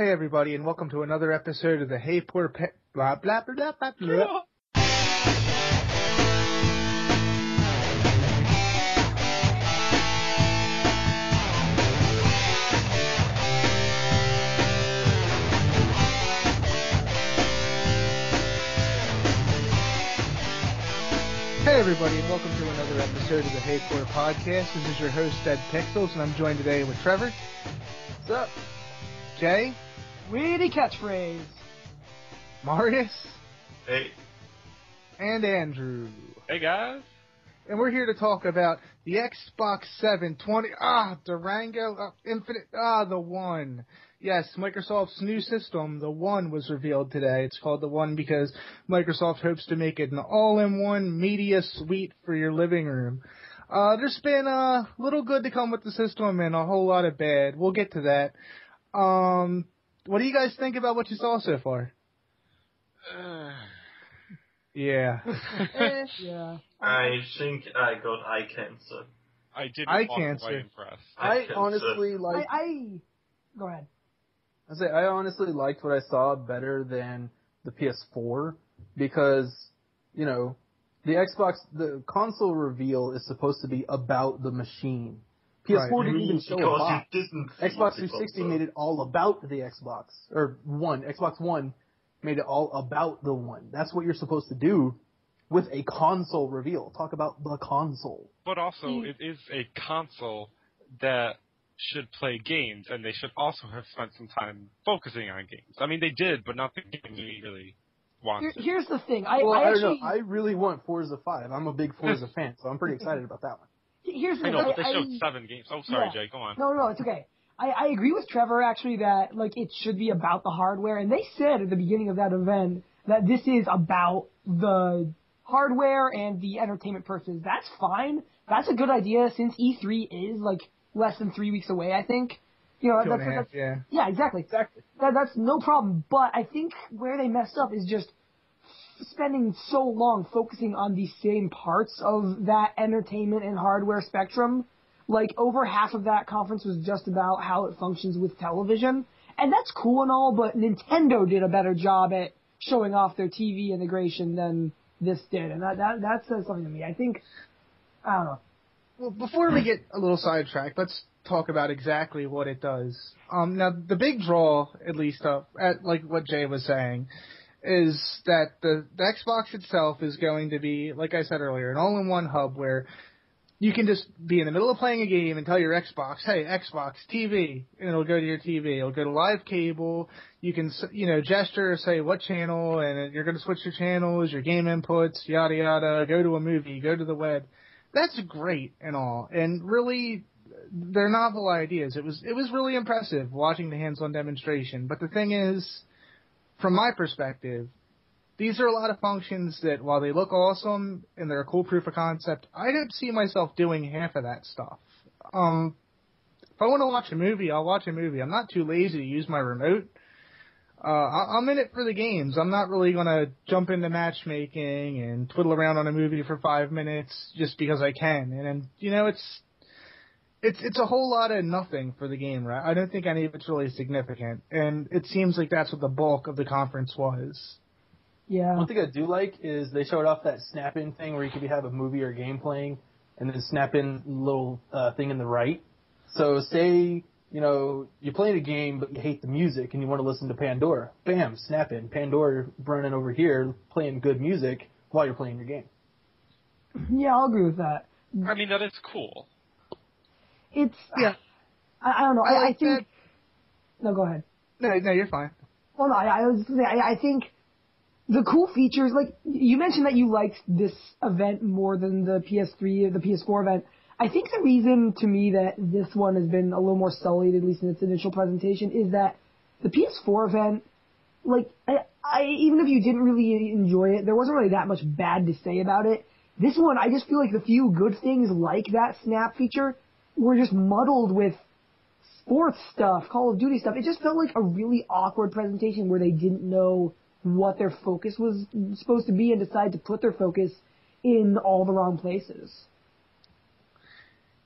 Hey everybody, and welcome to another episode of the Hey Poor Pet blah blah blah blah blah. blah. Hey everybody, and welcome to another episode of the Hey Poor Podcast. This is your host Ed Pixels, and I'm joined today with Trevor, What's up? Jay, Witty catchphrase. Marius, Hey, and Andrew. Hey guys. And we're here to talk about the Xbox 720. Ah, Durango ah, Infinite. Ah, the One. Yes, Microsoft's new system, the One, was revealed today. It's called the One because Microsoft hopes to make it an all-in-one media suite for your living room. Uh, there's been a little good to come with the system and a whole lot of bad. We'll get to that. Um, what do you guys think about what you saw so far? Yeah. Eh, yeah. I think I got eye cancer. I didn't Eye walk cancer. impressed. I I can honestly I, like. I go ahead. I say I honestly liked what I saw better than the PS4 because you know the Xbox the console reveal is supposed to be about the machine. PS4 Right. didn't even show a box. you didn't Xbox 360 made it all about the Xbox or one Xbox One made it all about the one. That's what you're supposed to do with a console reveal. Talk about the console. But also, Mm. it is a console that should play games, and they should also have spent some time focusing on games. I mean, they did, but not the games we really Here, here's the thing. I, well, I I, don't actually know. I really want Forza 5. I'm a big Forza fan, so I'm pretty excited about that one. Here's the I thing. know, but they showed I- seven games. Oh, sorry, Yeah. Jay. Go on. No, no, it's okay. I, I agree with Trevor actually that like it should be about the hardware, and they said at the beginning of that event that this is about the hardware and the entertainment purposes. That's fine. That's a good idea since E3 is like less than three weeks away. I think. You know, Two that's, and a half, that's yeah. yeah, exactly. Exactly. That, that's no problem. But I think where they messed up is just spending so long focusing on the same parts of that entertainment and hardware spectrum. Like over half of that conference was just about how it functions with television. And that's cool and all, but Nintendo did a better job at showing off their TV integration than this did. And that, that, that says something to me. I think, I don't know. Well, before we get a little sidetracked, let's talk about exactly what it does. Um, now, the big draw, at least, uh, at like what Jay was saying, is that the, the Xbox itself is going to be, like I said earlier, an all-in-one hub where you can just be in the middle of playing a game and tell your Xbox, "Hey, Xbox TV," and it'll go to your TV. It'll go to live cable. You can, you know, gesture, say what channel, and you're going to switch your channels, your game inputs, yada yada. Go to a movie, go to the web that's great and all, and really, they're novel ideas. It was it was really impressive watching the hands-on demonstration. But the thing is, from my perspective, these are a lot of functions that while they look awesome and they're a cool proof of concept, I don't see myself doing half of that stuff. Um, if I want to watch a movie, I'll watch a movie. I'm not too lazy to use my remote. Uh, I- I'm in it for the games. I'm not really gonna jump into matchmaking and twiddle around on a movie for five minutes just because I can. And, then you know, it's it's it's a whole lot of nothing for the game, right? I don't think any of it's really significant, and it seems like that's what the bulk of the conference was. Yeah. One thing I do like is they showed off that snap in thing where you could have a movie or game playing and then snap in little uh, thing in the right. So say, you know, you're playing a game but you hate the music and you want to listen to Pandora. Bam, snap in. Pandora running over here playing good music while you're playing your game. Yeah, I'll agree with that. I mean, that is cool. It's, Yeah. I, I don't know. I, I like think, no, go ahead. No, no, you're fine. Well, no, I, I was gonna say, I, I think the cool features, like you mentioned that you liked this event more than the PS3 or the PS4 event. I think the reason to me that this one has been a little more sullied, at least in its initial presentation, is that the PS4 event, like, I, I even if you didn't really enjoy it, there wasn't really that much bad to say about it. This one, I just feel like the few good things like that snap feature were just muddled with sports stuff, Call of Duty stuff. It just felt like a really awkward presentation where they didn't know what their focus was supposed to be and decided to put their focus in all the wrong places.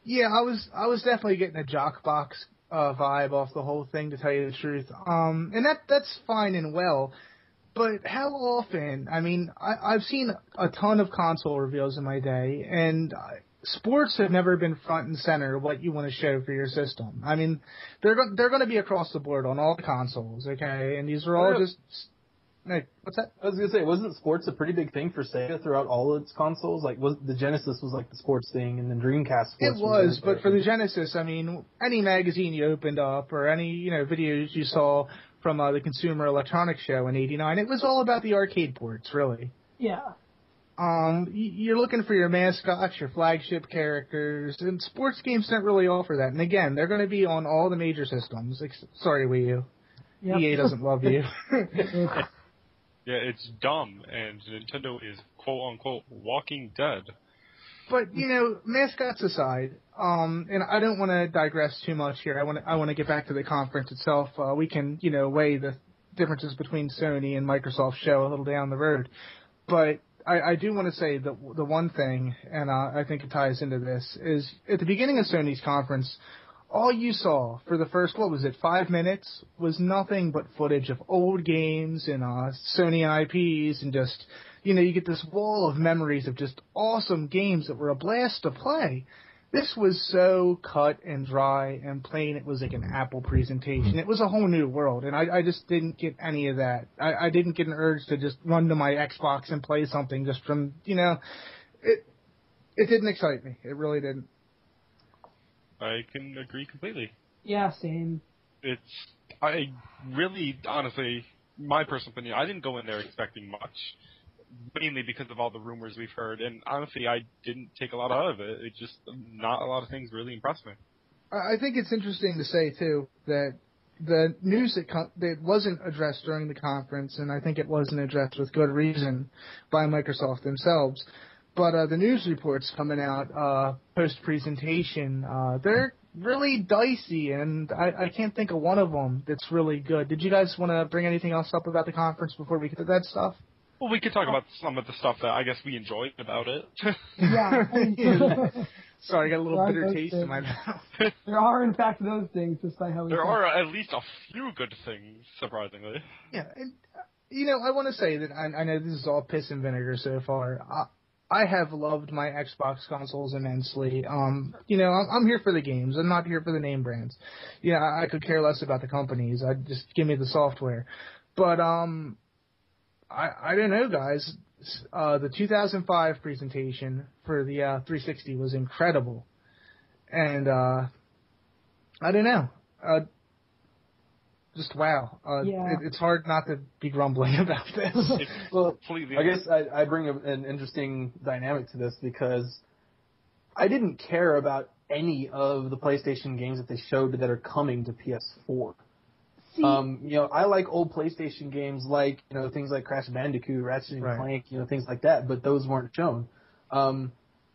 Yeah, I was I was definitely getting a jock box uh, vibe off the whole thing, to tell you the truth. Um, and that that's fine and well. But how often? I mean, I, I've seen a ton of console reveals in my day, and sports have never been front and center what you want to show for your system. I mean, they're go- they're going to be across the board on all the consoles, okay? And these are all just. Like, what's that? I was gonna say, wasn't sports a pretty big thing for Sega throughout all its consoles? Like, was the Genesis was like the sports thing, and then Dreamcast. Sports It was, there. but for the Genesis, I mean, any magazine you opened up or any you know videos you saw from uh, the Consumer Electronics Show in '89, it was all about the arcade ports, really. Yeah. Um, you're looking for your mascots, your flagship characters, and sports games don't really offer that. And again, they're going to be on all the major systems. Ex- sorry, Wii U. Yep. EA doesn't love you. Yeah, it's dumb, and Nintendo is quote unquote walking dead. But you know, mascots aside, um, and I don't want to digress too much here. I want to I want to get back to the conference itself. Uh, we can you know weigh the differences between Sony and Microsoft show a little down the road, but I, I do want to say that the one thing, and uh, I think it ties into this, is at the beginning of Sony's conference, all you saw for the first what was it five minutes was nothing but footage of old games and uh, Sony IPs and just you know you get this wall of memories of just awesome games that were a blast to play. This was so cut and dry and plain. It was like an Apple presentation. Mm-hmm. It was a whole new world, and I, I just didn't get any of that. I, I didn't get an urge to just run to my Xbox and play something just from you know. It it didn't excite me. It really didn't. I can agree completely. Yeah, same. It's I really honestly my personal opinion, I didn't go in there expecting much. Mainly because of all the rumors we've heard, and honestly, I didn't take a lot out of it. It just not a lot of things really impressed me. I think it's interesting to say too that the news that co- that wasn't addressed during the conference, and I think it wasn't addressed with good reason by Microsoft themselves. But uh, the news reports coming out uh, post presentation, uh, they're really dicey, and I, I can't think of one of them that's really good. Did you guys want to bring anything else up about the conference before we get to that stuff? Well, we could talk about some of the stuff that I guess we enjoyed about it. Yeah. Sorry, I got a little bitter those taste in my mouth. there are, in fact, those things, despite how we there talk. are at least a few good things, surprisingly. Yeah, and uh, you know, I want to say that I, I know this is all piss and vinegar so far. I, I have loved my Xbox consoles immensely. Um, you know, I'm, I'm here for the games. I'm not here for the name brands. Yeah, I, I could care less about the companies. I just give me the software. But um, I I don't know, guys. Uh, the 2005 presentation for the uh, 360 was incredible, and uh, I don't know. Uh, just wow. Uh, Yeah. it, it's hard not to be grumbling about this. Well, completely. I guess I, I bring a, an interesting dynamic to this because I didn't care about any of the PlayStation games that they showed that are coming to PS4. See, Um, you know, I like old PlayStation games like, you know, things like Crash Bandicoot, Ratchet and Right. Clank, you know, things like that, but those weren't shown. Um,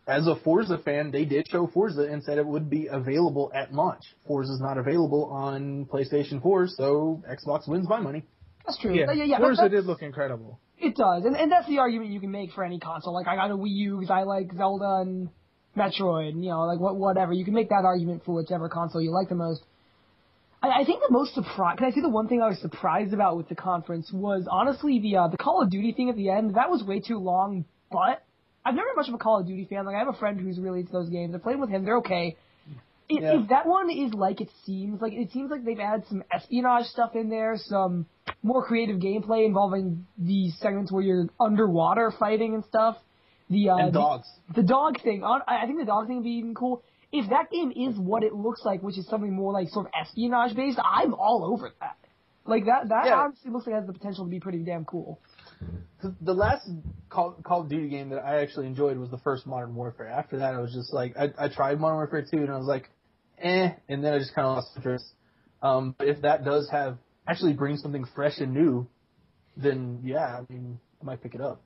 as a Forza fan, they did show Forza and said it would be available at launch. Forza is not available on PlayStation 4, so Xbox wins my money. that's true. yeah, yeah, yeah, Forza that's- did look incredible. It does, and and that's the argument you can make for any console. Like I got a Wii U because I like Zelda and Metroid, and, you know, like what whatever. You can make that argument for whichever console you like the most. I, I think the most surprise. Can I say the one thing I was surprised about with the conference was honestly the uh, the Call of Duty thing at the end. That was way too long, but I've never been much of a Call of Duty fan. Like I have a friend who's really into those games. I played with him. They're okay. If, Yeah. if that one is like it seems, like it seems like they've added some espionage stuff in there, some more creative gameplay involving the segments where you're underwater fighting and stuff. The uh, and the- dogs. the dog thing. I I think the dog thing would be even cool. If that game is what it looks like, which is something more like sort of espionage based, I'm all over that. Like that. That Yeah. honestly looks like it has the potential to be pretty damn cool. The- The last Call, Call of Duty game that I actually enjoyed was the first Modern Warfare. After that, I was just like, I, I tried Modern Warfare 2 and I was like, eh, and then I just kind of lost interest. Um, but if that does have, actually bring something fresh and new, then yeah, I mean, I might pick it up.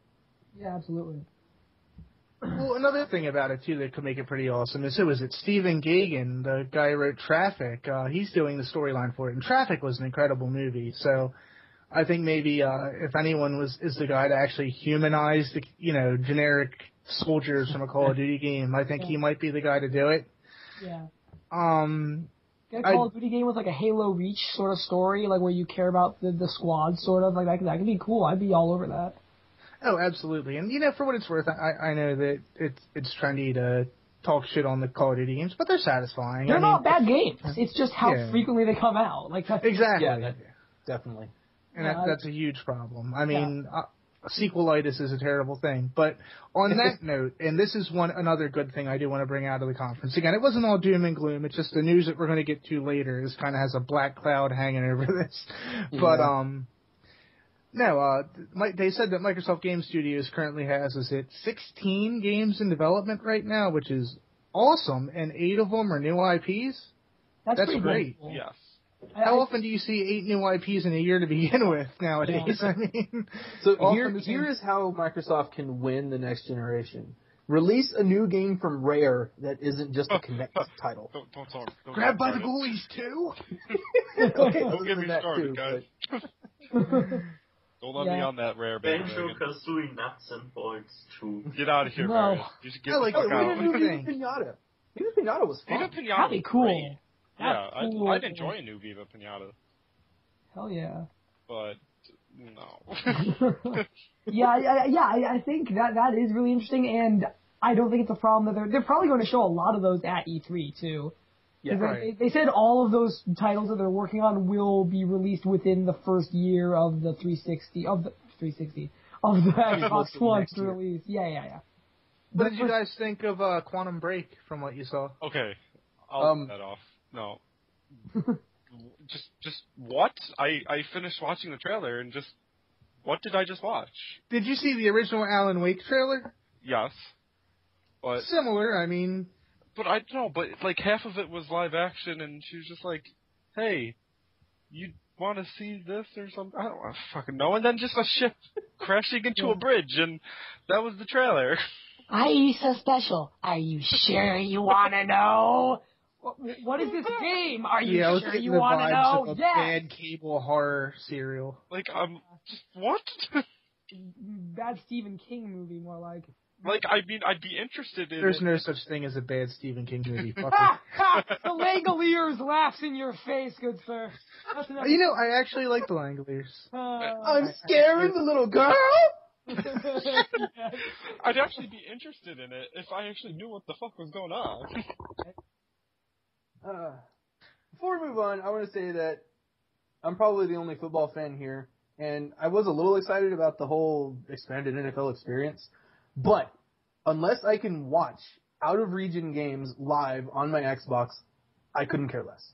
Yeah, absolutely. Well, another thing about it too that could make it pretty awesome is who is it? Stephen Gaghan, the guy who wrote Traffic. Uh, he's doing the storyline for it, and Traffic was an incredible movie. So, I think maybe uh, if anyone was is the guy to actually humanize the you know generic soldiers from a Call of Duty game, I think he might be the guy to do it. Yeah. Um, Get a I- Call of Duty game with like a Halo Reach sort of story, like where you care about the the squad, sort of like that. That could be cool. I'd be all over that. Oh, absolutely. And you know, for what it's worth, I I know that it's it's trendy to talk shit on the Call of Duty games, but they're satisfying. They're I not mean, bad games. It's just how Yeah. frequently they come out. Like that's, Exactly. Yeah, that- definitely. and Yeah, that, that's a huge problem. I mean, uh, sequelitis is a terrible thing. But on that note, and this is one another good thing I do want to bring out of the conference. Again, it wasn't all doom and gloom. It's just the news that we're going to get to later is kind of has a black cloud hanging over this. But um. No, uh, they said that Microsoft Game Studios currently has, is it 16 games in development right now, which is awesome, and eight of them are new IPs. that's, that's pretty great. cool. Yes. How I- often do you see eight new IPs in a year to begin with nowadays? I mean, So here, here is how Microsoft can win the next generation. Release a new game from Rare that isn't just a Kinect title. Don't, don't talk. Don't Grabbed by talk the about ghoulies too. okay, Don't get me started, too, guys. But- Don't let me on that rare Banjo. Kazooie Nuts and Bolts 2. Get out of here, No. Marius. You should get I like the fuck it. out. did you didn't do? Viva Pinata. Viva Pinata was fun. Viva Pinata That'd be cool. great. That's Yeah, I'd. I'd enjoy a new Viva Pinata, Hell yeah. but no. yeah, I- I- yeah, I, I think that that is really interesting, and I don't think it's a problem that they're they're probably going to show a lot of those at E3 too. 'Cause Yeah, they, right. they said all of those titles that they're working on will be released within the first year of the 360 of the 360 of the Xbox Most One release. Yeah, yeah, yeah. What The did you guys think of uh, Quantum Break from what you saw? okay, I'll Um, cut that off. No. just, just what? I, I finished watching the trailer and just, what did I just watch? Did you see the original Alan Wake trailer? Yes, but Similar, I mean, but I don't know. But like half of it was live action, and she was just like, "Hey, you want to see this or something?" I don't I fucking know. And then just a ship crashing into a bridge, and that was the trailer. IE so special. Are you sure you want to know? What, what is this game? Are you yeah, sure you want to know? of a Yes. bad cable horror serial. Like, I'm just what? Bad Stephen King movie, more like. Like, I mean, I'd be interested in. There's it. no such thing as a bad Stephen King movie. Fucker. Ha ha! The Langoliers laughs in your face, good sir. That's you know, I actually like the Langoliers. Uh, I'm scaring the little girl. I'd actually be interested in it if I actually knew what the fuck was going on. Uh, before we move on, I want to say that I'm probably the only football fan here, and I was a little excited about the whole expanded NFL experience. But unless I can watch out of region games live on my Xbox, I couldn't care less.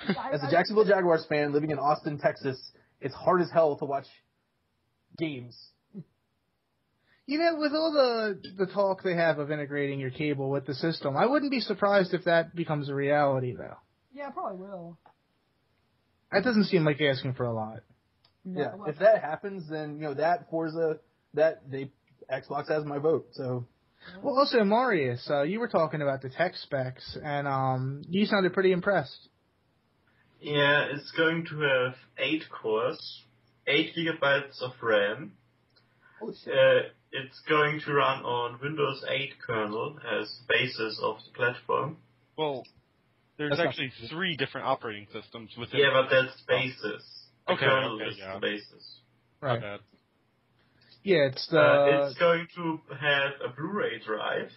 As a Jacksonville Jaguars fan living in Austin, Texas, it's hard as hell to watch games. You know, with all the the talk they have of integrating your cable with the system, I wouldn't be surprised if that becomes a reality, though. Yeah, probably will. That doesn't seem like asking for a lot. No, Yeah, if that happens, then you know that Forza, that they Xbox has my vote. So Well, also, Marius, uh, you were talking about the tech specs, and um, you sounded pretty impressed. Yeah, it's going to have 8 cores, 8 gigabytes of RAM. holy shit. Uh, it's going to run on Windows 8 kernel as basis of the platform. Well, there's That's not actually three different operating systems within. Yeah, but that's basis. The Okay, kernel okay, is yeah. the basis. My bad. Yeah, it's the. Uh, it's going to have a Blu-ray drive,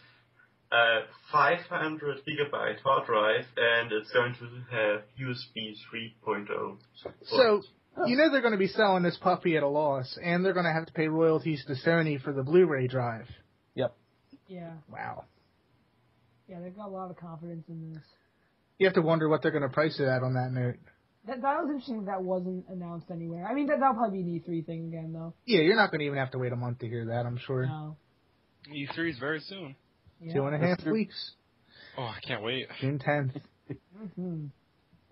a 500 gigabyte hard drive, and it's going to have USB 3.0 support. so you know they're going to be selling this puppy at a loss, and they're going to have to pay royalties to Sony for the Blu-ray drive. Yep. Yeah, Wow. yeah, they've got a lot of confidence in this. You have to wonder what they're going to price it at on that note. That, that was interesting that that wasn't announced anywhere. I mean, that, that'll probably be an E3 thing again, though. Yeah, you're not going to even have to wait a month to hear that. I'm sure. No. E3 E is very soon. Yeah. Two and a half That's weeks, Oh, I can't wait. June 10th. hmm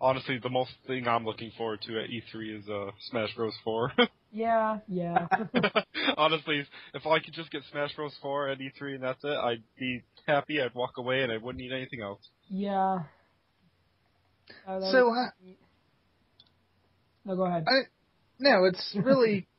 Honestly, the most thing I'm looking forward to at E3 is uh, Smash Bros. 4. Yeah, yeah. Honestly, if I could just get Smash Bros. 4 at E3 and that's it, I'd be happy. I'd walk away and I wouldn't need anything else. yeah. Uh, So, was- uh, no, go ahead. I, no, it's really.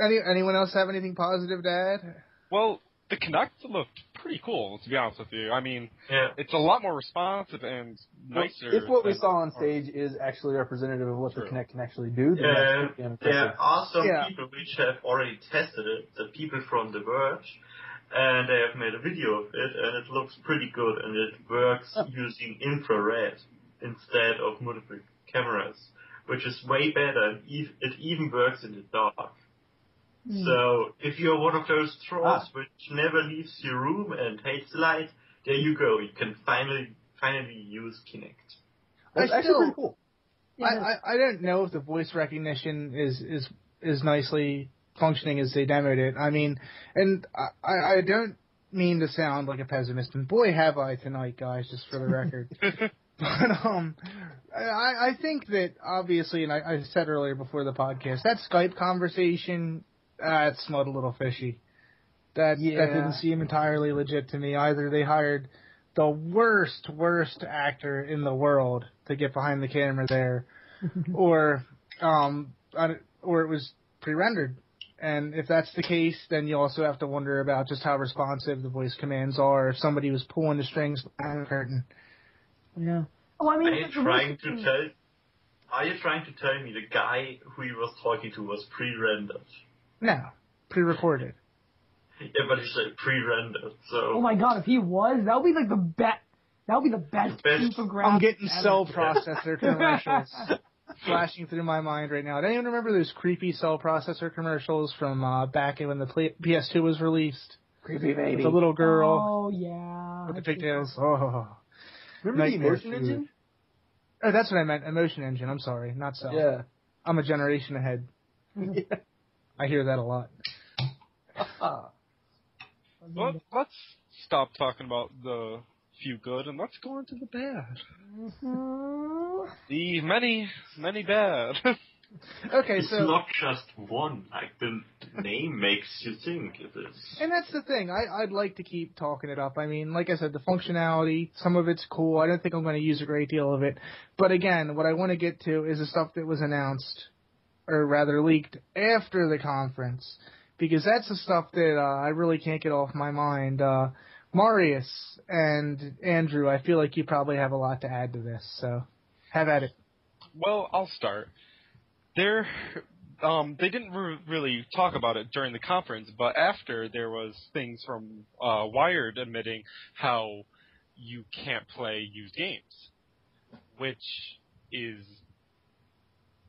Any anyone else have anything positive to add? Well, the Kinect looked pretty cool, to be honest with you. I mean, Yeah. it's a lot more responsive and nicer. If what we saw on stage is actually representative of what the Connect Kinect can actually do, then that's there are some Yeah. people which have already tested it, the people from The Verge, and they have made a video of it, and it looks pretty good, and it works using infrared instead of multiple cameras, which is way better, it even works in the dark. Hmm. So, if you're one of those trolls Ah. which never leaves your room and hates light, there you go, you can finally, finally use Kinect. That's I actually still- pretty cool. Yeah, I, I I don't know if the voice recognition is is is nicely functioning as they demoed it. I mean, and I I I don't mean to sound like a pessimist, and boy have I tonight, guys. Just for the record. But um, I, I think that obviously, and I, I said earlier before the podcast, that Skype conversation, uh, it smelled a little fishy. That that didn't seem entirely legit to me either. They hired the worst, worst actor in the world to get behind the camera there, or um, or it was pre-rendered. And if that's the case, then you also have to wonder about just how responsive the voice commands are. If somebody was pulling the strings behind the curtain. yeah. Oh, I mean, Are you trying to thing- tell? Are you trying to tell me the guy who he was talking to was pre-rendered? No, pre-recorded. Yeah, but he said pre-rendered, so Oh my god, if he was, that would be like the best. That would be the best, Best- piece of graphics I'm getting ever. cell processor commercials flashing through my mind right now. Does anyone remember those creepy cell processor commercials from uh, back when the Play- PS2 was released? Creepy baby. The little girl Oh yeah. with the pigtails. Oh. Remember the emotion food. engine? oh, that's what I meant. Emotion engine. I'm sorry, not so. Yeah. I'm a generation ahead. I hear that a lot. Well, let's stop talking about the few good and let's go into the bad. Mhm. The many, many bad. Okay, it's so not just one. Like the name makes you think it is. And that's the thing. I, I'd like to keep talking it up. I mean, like I said, the functionality, some of it's cool. I don't think I'm going to use a great deal of it. But again, what I want to get to is the stuff that was announced, or rather leaked, after the conference. Because that's the stuff that uh, I really can't get off my mind. Uh, Marius and Andrew, I feel like you probably have a lot to add to this. So have at it. Well, I'll start. There, um, they didn't re- really talk about it during the conference, but after there was things from uh, Wired admitting how you can't play used games, which is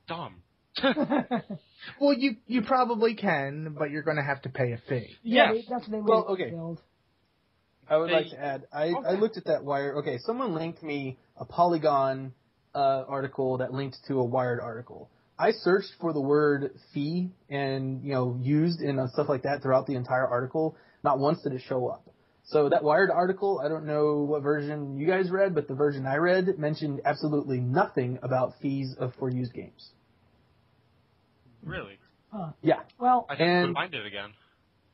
dumb. Well, you you probably can, but you're going to have to pay a fee. yeah, Yes. they- that's what they Well, okay. build. I would Hey. like to add. I, I looked at that wire. Okay, someone linked me a Polygon uh, article that linked to a Wired article. I searched for the word fee and you know used and uh, stuff like that throughout the entire article. Not once did it show up. So that Wired article, I don't know what version you guys read, but the version I read mentioned absolutely nothing about fees of for used games. Really? Yeah, Well, I think And- to find it again.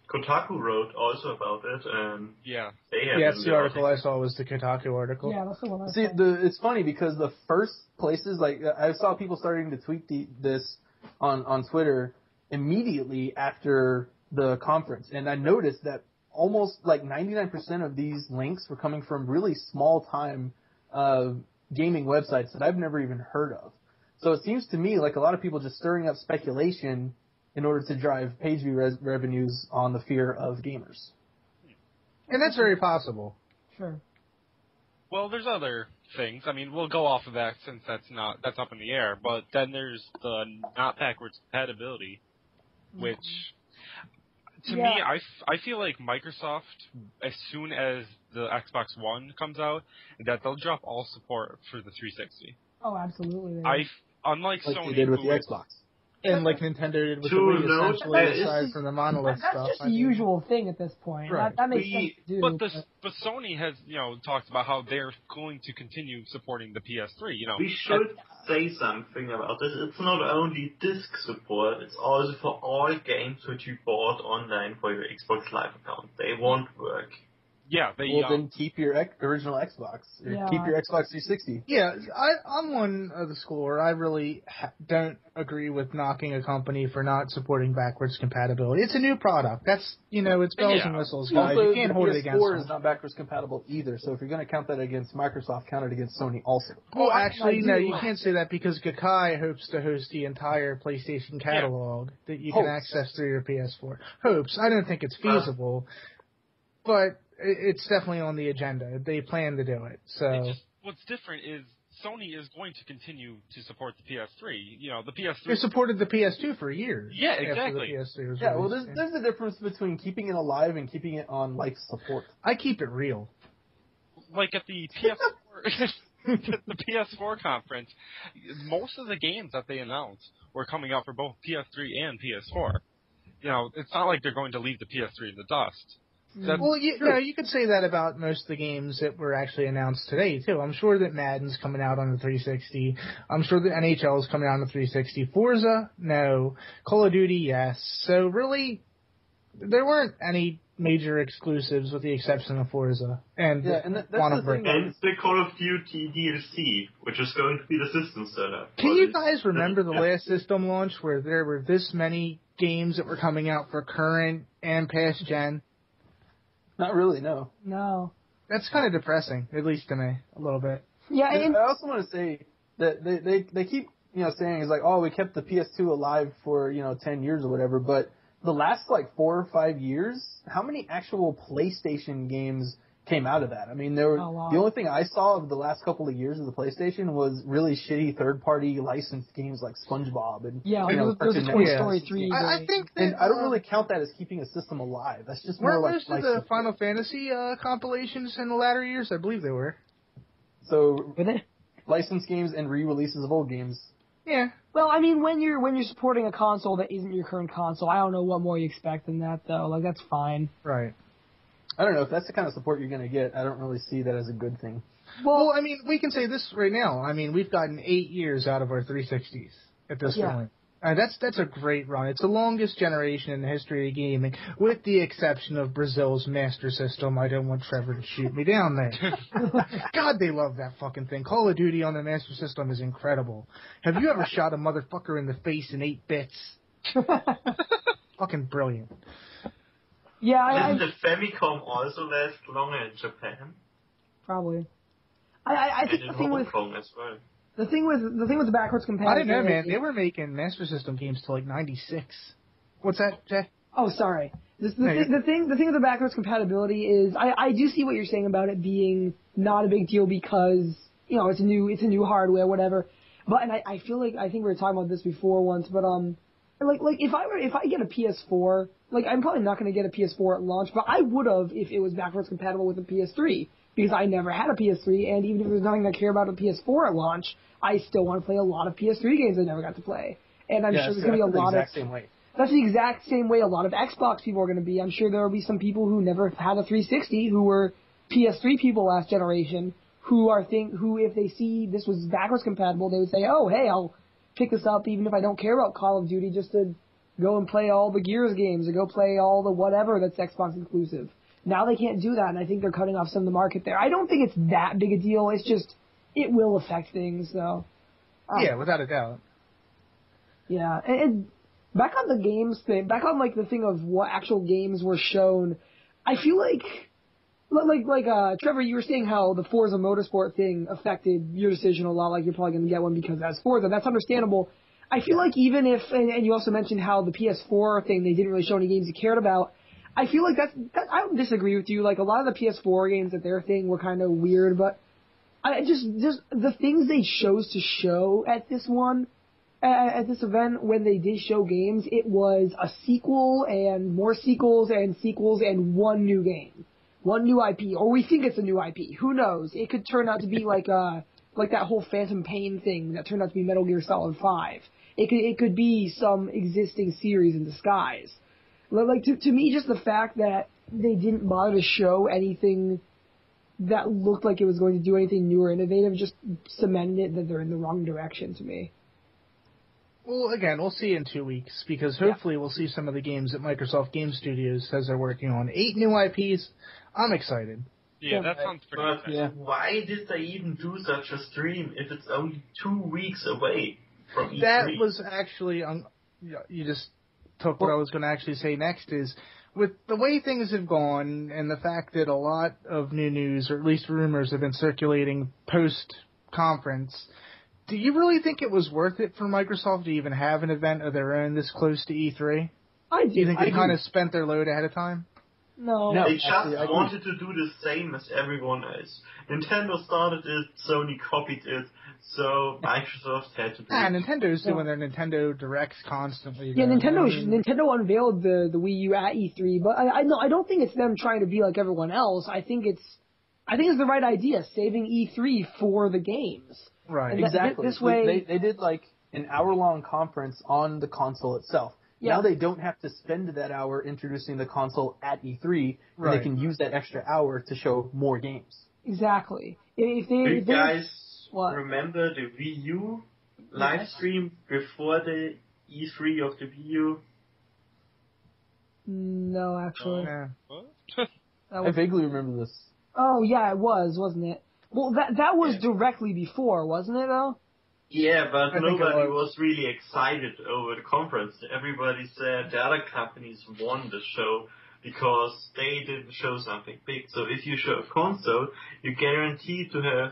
Kotaku wrote also about it, and Yeah. they had Yeah, in the article I saw was the Kotaku article. yeah, that's the one I See, saw. the it's funny because the first places like I saw people starting to tweet the, this on on Twitter immediately after the conference, and I noticed that almost like 99% of these links were coming from really small time uh, gaming websites that I've never even heard of. So it seems to me like a lot of people just stirring up speculation in order to drive page view res- revenues on the fear of gamers. And that's very possible. Sure. Well, there's other things. I mean, we'll go off of that since that's not that's up in the air. But then there's the not backwards compatibility, mm-hmm. which to me, Yeah. I, f- I feel like Microsoft, as soon as the Xbox One comes out, that they'll drop all support for the 360. Oh, absolutely. they I unlike Like Sony, they did with who the is- Xbox. And like Nintendo did with the To Wii, note, essentially, that is- aside from the monolith That- that's stuff. just I the mean- usual thing at this point. Right. That, that makes We- sense to do. But the but Sony has you know talked about how they're going to continue supporting the PS3. You know, we should say something about this. It's not only disc support, it's also for all games which you bought online for your Xbox Live account. They won't work. Yeah, they. Well, um, then keep your ex- original Xbox. Or Yeah. Keep your Xbox 360. Yeah, I, I'm one of the school where I really ha- don't agree with knocking a company for not supporting backwards compatibility. It's a new product. That's you know, it's bells and whistles, guys. Also, you can't hold it PS4 against is them. not backwards compatible either. So if you're going to count that against Microsoft, count it against Sony also. Well, I- actually, no, you can't say that because Gaikai hopes to host the entire PlayStation catalog that you can access through your PS4. Hopes. I don't think it's Uh. feasible, but it- it's definitely on the agenda. They plan to do it. So It's just, what's different is Sony is going to continue to support the PS3. You know, the PS3. they supported the PS2 for years. Yeah, exactly. PS3 was Yeah, well, there's, there's a difference between keeping it alive and keeping it on life support. I keep it real. like at the PS4 the PS4 conference, most of the games that they announced were coming out for both PS3 and PS4. You know, it's not like they're going to leave the PS3 in the dust. That- Well, you, no, you could say that about most of the games that were actually announced today too. I'm sure that Madden's coming out on the 360. I'm sure that NHL is coming out on the 360. Forza, no. Call of Duty, yes. So really, there weren't any major exclusives with the exception of Forza and Yeah, and that- that's the Break. thing. And the Call of Duty DLC, which is going to be the system seller. Can you guys remember the last system launch where there were this many games that were coming out for current and past gen? Not really, no. No. That's kind of depressing, at least to me, a little bit. Yeah, and, I also want to say that they, they they keep you know saying it's like oh we kept the PS2 alive for you know ten years or whatever, but the last like four or five years, how many actual PlayStation games came out of that? I mean, there were A lot. the only thing I saw of the last couple of years of the PlayStation was really shitty third party licensed games like SpongeBob and yeah, you know, there's, there's a Toy Story 3. I, I think that, And I don't uh, really count that as keeping a system alive. That's just more Weren't like most of the support. Final Fantasy uh, compilations in the latter years? I believe they were. so Were they? licensed games and re-releases of old games. Yeah. Well, I mean, when you're when you're supporting a console that isn't your current console, I don't know what more you expect than that, though. Like that's fine. Right. I don't know if that's the kind of support you're going to get. I don't really see that as a good thing. Well, well, I mean, we can say this right now. I mean, we've gotten eight years out of our 360s at this Yeah. point. Uh, that's that's a great run. It's the longest generation in the history of gaming, with the exception of Brazil's Master System. I don't want Trevor to shoot me down there. God, they love that fucking thing. Call of Duty on the Master System is incredible. Have you ever shot a motherfucker in the face in eight bits? Fucking brilliant. Yeah, I, Didn't I the Famicom also last longer in Japan? probably. I, I, I think the thing Hong with Kong as well. the thing with the thing with the backwards compatibility. I compatibility. didn't know, man. They were making Master System games till like '96. What's that, Jay? Oh, sorry. The, the, No, thing, the thing, the thing with the backwards compatibility is, I, I do see what you're saying about it being not a big deal because you know it's a new, it's a new hardware, whatever. But and I, I feel like I think we were talking about this before once, but um, like like if I were if I get a PS4, like I'm probably not going to get a PS4 at launch, but I would have if it was backwards compatible with a PS3 because I never had a PS3, and even if there's nothing I care about a PS4 at launch, I still want to play a lot of PS3 games I never got to play. And I'm yeah, sure there's going to be a lot of same way. that's the exact same way a lot of Xbox people are going to be. I'm sure there will be some people who never had a 360 who were PS3 people last generation who are think who if they see this was backwards compatible they would say, "Oh, hey, I'll pick this up even if I don't care about Call of Duty just to go and play all the Gears games or go play all the whatever that's Xbox exclusive." Now they can't do that, and I think they're cutting off some of the market there. I don't think it's that big a deal. It's just it will affect things, though. Um, Yeah, without a doubt. yeah, and, and back on the games thing, back on like the thing of what actual games were shown, I feel like, li- like like uh Trevor, you were saying how the Forza Motorsport thing affected your decision a lot. Like you're probably gonna get one because that's Forza. That's understandable. I feel like even if, and, and you also mentioned how the PS4 thing they didn't really show any games you cared about. I feel like that's that, I don't disagree with you. Like a lot of the PS4 games that their thing were kind of weird, but I just just the things they chose to show at this one at this event when they did show games, it was a sequel and more sequels and sequels and one new game, one new IP, or we think it's a new IP. Who knows? It could turn out to be like uh like that whole Phantom Pain thing that turned out to be Metal Gear Solid Five. It could it could be some existing series in disguise. Like to to me, just the fact that they didn't bother to show anything that looked like it was going to do anything new or innovative just cemented it that they're in the wrong direction to me. Well, again, we'll see in two weeks because hopefully we'll see some of the games that Microsoft Game Studios says they're working on. Eight new IPs. I'm excited. Yeah, Yeah. that sounds pretty But exciting. Yeah. why did they even do such a stream if it's only two weeks away from E3? That was actually um, you just took what I was going to actually say next is with the way things have gone and the fact that a lot of new news or at least rumors have been circulating post conference. Do you really think it was worth it for Microsoft to even have an event of their own this close to E3? I Do you do. think I they do. kind of spent their load ahead of time? No. No. They just actually, I wanted to do the same as everyone else. Nintendo started it, Sony copied it, so Microsoft had to do Ah, it. Nintendo's Yeah. doing their Nintendo directs constantly. Yeah, though. Nintendo I mean, Nintendo unveiled the the Wii U at E3, but I I, no, I don't think it's them trying to be like everyone else. I think it's I think it's the right idea, saving E3 for the games. right. And that- Exactly. this way- they they did like an hour long conference on the console itself. Yeah. Now they don't have to spend that hour introducing the console at E3, and Right. they can use that extra hour to show more games. Exactly. If they, Do you if they guys What? remember the Wii U live Yes. stream before the E3 of the Wii U? no, actually, Yeah. What? that I vaguely remember this. oh yeah, it was, wasn't it? Well, that that was Yeah. directly before, wasn't it though? Yeah, but I nobody was. was really excited over the conference. Everybody said the other companies won the show because they didn't show something big. So if you show a console, you're guaranteed to have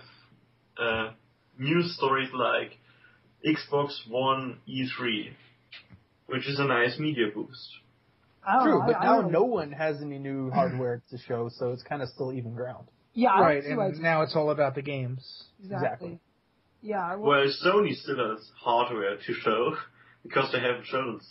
uh, news stories like Xbox One E3, which is a nice media boost. True, but I, I now don't no one has any new hardware to show, so it's kind of still even ground. Yeah, Right, don't see why and it's- now it's all about the games. exactly. exactly. Yeah, I Well, Sony still has hardware to show because they haven't shown us,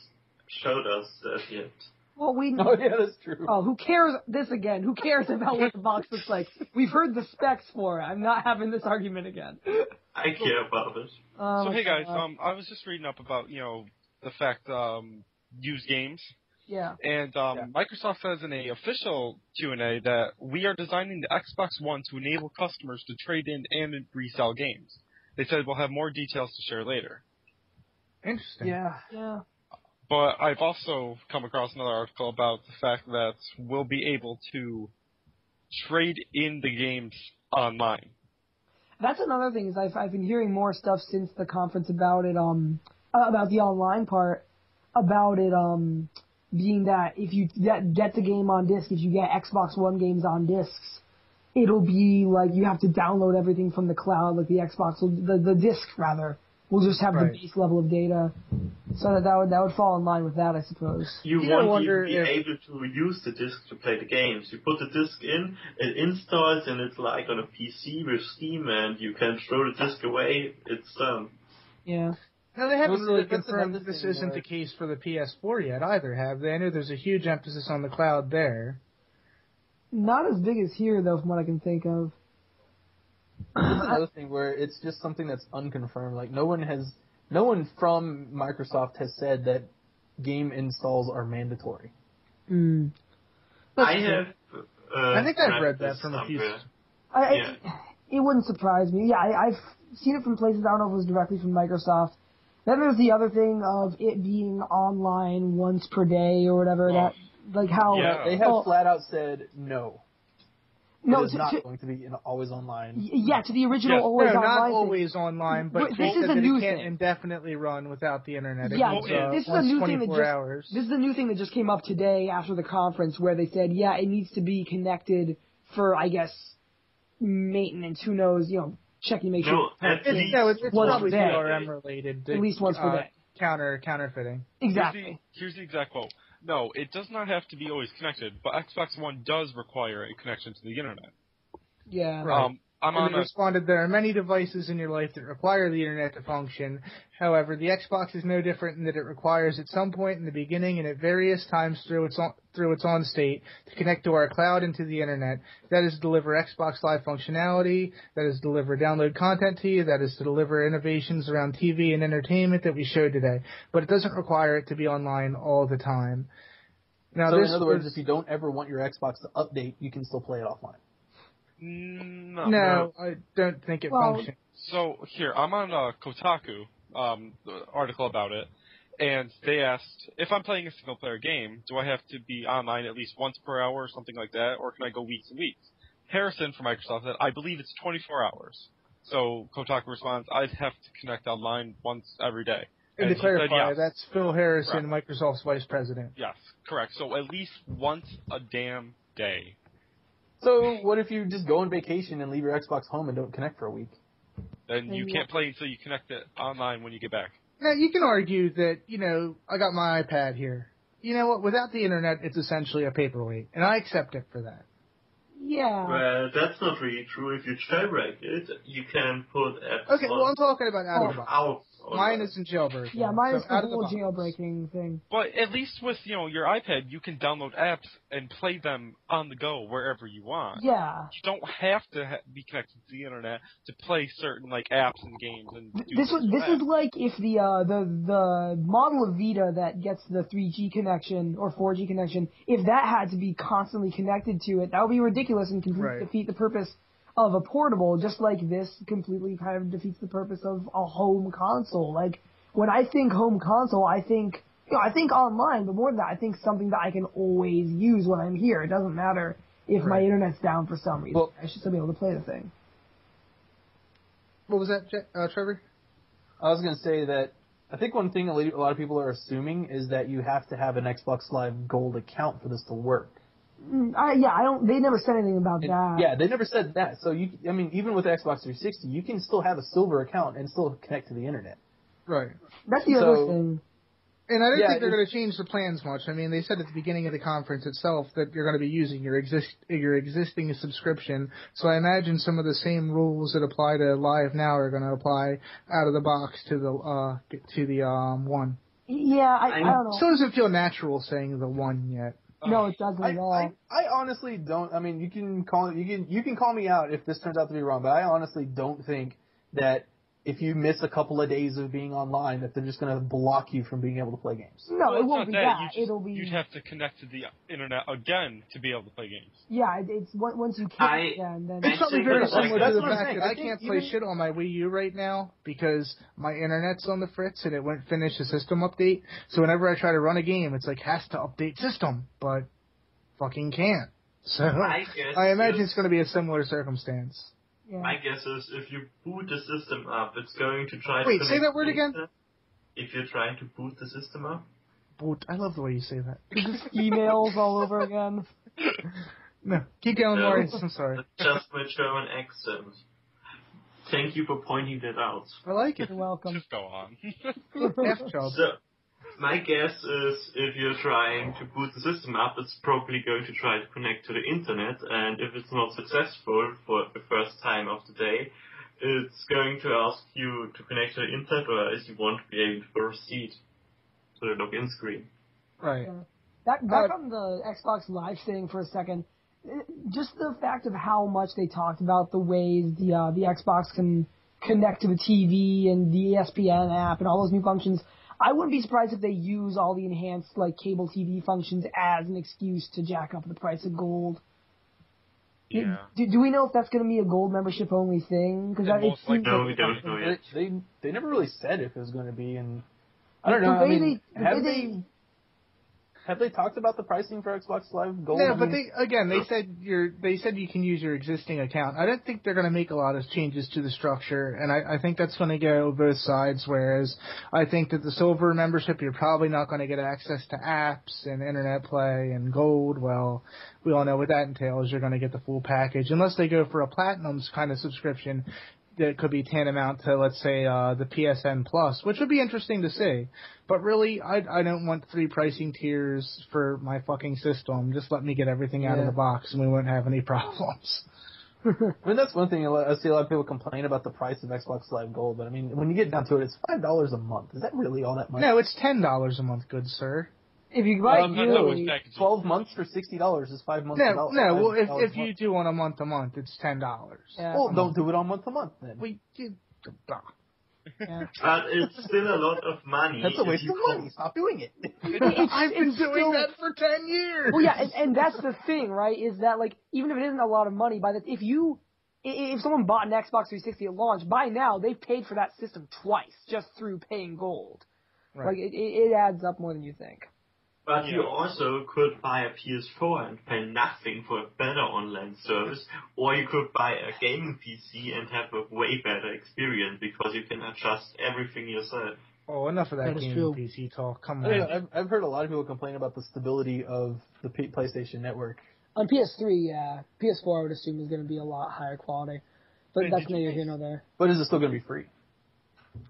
showed us that yet. well, we Oh yeah, that's true. Oh, who cares? This again. Who cares about what the box looks like? We've heard the specs for it. I'm not having this argument again. I care about it. Um, so hey guys, uh, um, I was just reading up about you know the fact um, used games, yeah. and um, Yeah. Microsoft says in a official Q and A that we are designing the Xbox One to enable customers to trade in and resell games. They said we'll have more details to share later. Interesting. Yeah. Yeah. But I've also come across another article about the fact that we'll be able to trade in the games online. That's another thing is I've I've been hearing more stuff since the conference about it um uh, about the online part about it um being that if you get get the game on disc if you get Xbox One games on discs it'll be like you have to download everything from the cloud like the Xbox will, the the disc rather We'll just have Right. the base level of data so that that would that would fall in line with that I suppose. You You gotta won't wonder even be if- able to use the disc to play the games. You put the disc in, it installs, and it's like on a PC with Steam, and you can throw the disc away. It's done. Yeah. Now they haven't Well, really that's confirmed another this thing isn't the case for the PS4 yet either, have they? I know there's a huge emphasis on the cloud there. Not as big as here though from what I can think of. That's another thing where it's just something that's unconfirmed. Like no one has, no one from Microsoft has said that game installs are mandatory. Mm. I have. Uh, I think I've read that from a few. somewhere. I, Yeah. it wouldn't surprise me. Yeah, I, I've seen it from places. I don't know if it was directly from Microsoft. Then there's the other thing of it being online once per day or whatever. That like how Yeah. They have oh, flat out said no. no it is to, not to, going to be an always online. yeah to the original Yes. always no, online not thing. always online, but But this is a that new it can't thing. indefinitely run without the internet. It Yeah, goes, this- uh, this is a new thing that just- hours. This is a new thing that just came up today after the conference where they said, yeah, it needs to be connected for, I guess, maintenance. Who knows? You know, checking, make sure. at It's, least no, it's, it's probably per. DRM related. At least once per uh, day. Counter counterfeiting. Exactly. Here's the, here's the exact quote. No, it does not have to be always connected, but Xbox One does require a connection to the internet. Yeah. Right. Um, I'm And on a responded, there are many devices in your life that require the internet to function. However, the Xbox is no different in that it requires at some point in the beginning and at various times through its on, through its on state to connect to our cloud and to the internet. That is to deliver Xbox Live functionality. That is to deliver download content to you. That is to deliver innovations around TV and entertainment that we showed today. But it doesn't require it to be online all the time. Now, so this in other words, was- if you don't ever want your Xbox to update, you can still play it offline. No, no, I don't think it Well, functions. So here, I'm on uh, Kotaku, um, article about it, and they asked if I'm playing a single player game, do I have to be online at least once per hour or something like that, or can I go weeks and weeks? Harrison from Microsoft said, I believe it's 24 hours. So Kotaku responds, I'd have to connect online once every day. And, And to he said clarify, yes. that's Phil Harrison, Right. Microsoft's vice president. Yes, correct. So at least once a damn day. So what if you just go on vacation and leave your Xbox home and don't connect for a week? Then you can't play until you connect it online when you get back. Now you can argue that you know I got my iPad here. You know what? Without the internet, it's essentially a paperweight, and I accept it for that. Yeah. Well, that's not really true. If you jailbreak it, you can put apps Okay, well I'm talking about out of the box. out. on Mine that. isn't jailbreak. Yeah, mine is so the out the whole box. jailbreaking thing. But at least with you know your iPad, you can download apps and play them on the go wherever you want. Yeah. You don't have to ha- be connected to the internet to play certain like apps and games and do This was certain this is like if the uh, the the model of Vita that gets the 3G connection or 4G connection, if that had to be constantly connected to it, that would be ridiculous and completely Right. defeat the purpose of a portable. Just like this completely kind of defeats the purpose of a home console. Like when I think home console, I think you know I think online, but more than that, I think something that I can always use when I'm here. It doesn't matter if my internet's down for some reason. Well- I should still be able to play the thing. What was that, uh, Trevor? I was going to say that I think one thing a lot of people are assuming is that you have to have an Xbox Live Gold account for this to work. Mm, I, yeah, I don't. They never said anything about And- that. yeah, they never said that. So you, I mean, even with Xbox 360, you can still have a silver account and still connect to the internet. Right. That's the So- other thing. And I don't Yeah, think they're going to change the plans much. I mean, they said at the beginning of the conference itself that you're going to be using your exist your existing subscription. So I imagine some of the same rules that apply to Live now are going to apply out of the box to the uh to the um one. Yeah, I, I I'm- don't know. Still doesn't feel natural saying the one yet. Um, no, it doesn't I, at all. I, I honestly don't. I mean, you can call you can you can call me out if this turns out to be wrong, but I honestly don't think that if you miss a couple of days of being online, that they're just going to block you from being able to play games. no, Well, it won't be that. that. You just- It'll be You'd have to connect to the internet again to be able to play games. yeah. It's once you I- can again, then I It's probably very that's like- similar that's to the what fact saying. that I I can't play even- shit on my Wii U right now because my internet's on the fritz and it won't finish the system update. So whenever I try to run a game, it's like has to update system, but fucking can't. So My guess I imagine is- it's going to be a similar circumstance. Yeah. My guess is if you boot the system up, it's going to try Wait, to. Wait, say that word again? If you're trying to boot the system up, Boot. I love the way you say that. Just emails all over again. No, keep going, No. Maurice. I'm sorry. just my German accent. Thank you for pointing that out. I like it. You're welcome. Just go on. F job. So, my guess is if you're trying to boot the system up, it's probably going to try to connect to the internet, and if it's not successful for the first time of the day, it's going to ask you to connect to the internet, or else you won't be able to proceed to the login screen. Right. Back back Uh, on the Xbox Live thing for a second. eh, Just the fact of how much they talked about the ways the uh, the Xbox can connect to the TV and the ESPN app and all those new functions. I wouldn't be surprised if they use all the enhanced like cable TV functions as an excuse to jack up the price of gold. yeah. Do, do we know if that's going to be a gold membership only thing? Because It it most seems No, like we don't know yet. They, they they never really said if it was going to be, and I don't The know. I mean, they- the have way they, they- have they talked about the pricing for Xbox Live Gold? Yeah, but they again they said you're they said you can use your existing account. I don't think they're going to make a lot of changes to the structure, and I, I think that's going to go both sides. Whereas I think that the silver membership you're probably not going to get access to apps and internet play and gold. Well, we all know what that entails. You're going to get the full package unless they go for a platinum kind of subscription that could be tantamount to let's say uh, the PSN Plus, which would be interesting to see. But really, I I don't want three pricing tiers for my fucking system. Just let me get everything out of the box, and we won't have any problems. I mean, that's one thing. I see a lot of people complain about the price of Xbox Live Gold, but I mean, when you get down to it, it's five dollars a month. Is that really all that much? No, it's ten dollars a month, good sir. If you buy Um, That's yearly, always packaging. Twelve months for sixty dollars is five months. No, no. Well, if if you month. do on a month to month, it's ten dollars. Yeah. well, don't do it on month to month then. We you, yeah. But it's still a lot of money. That's a waste of com- money. Stop doing it. I've been doing still- that for ten years. Well, yeah, and, and that's the thing, right? Is that like even if it isn't a lot of money, by the if you if someone bought an Xbox 360 at launch, by now they've paid for that system twice just through paying gold. Right. Like it, it, it adds up more than you think. But you also could buy a PS4 and pay nothing for a better online service, or you could buy a gaming PC and have a way better experience because you can adjust everything yourself. Oh, enough of that, That is gaming true. PC talk. Come I don't on. I've, I've heard a lot of people complain about the stability of the P- PlayStation Network. On PS3, yeah. PS4, I would assume is going to be a lot higher quality, but Hey, that's did you neither guys- here nor there. But is it still going to be free?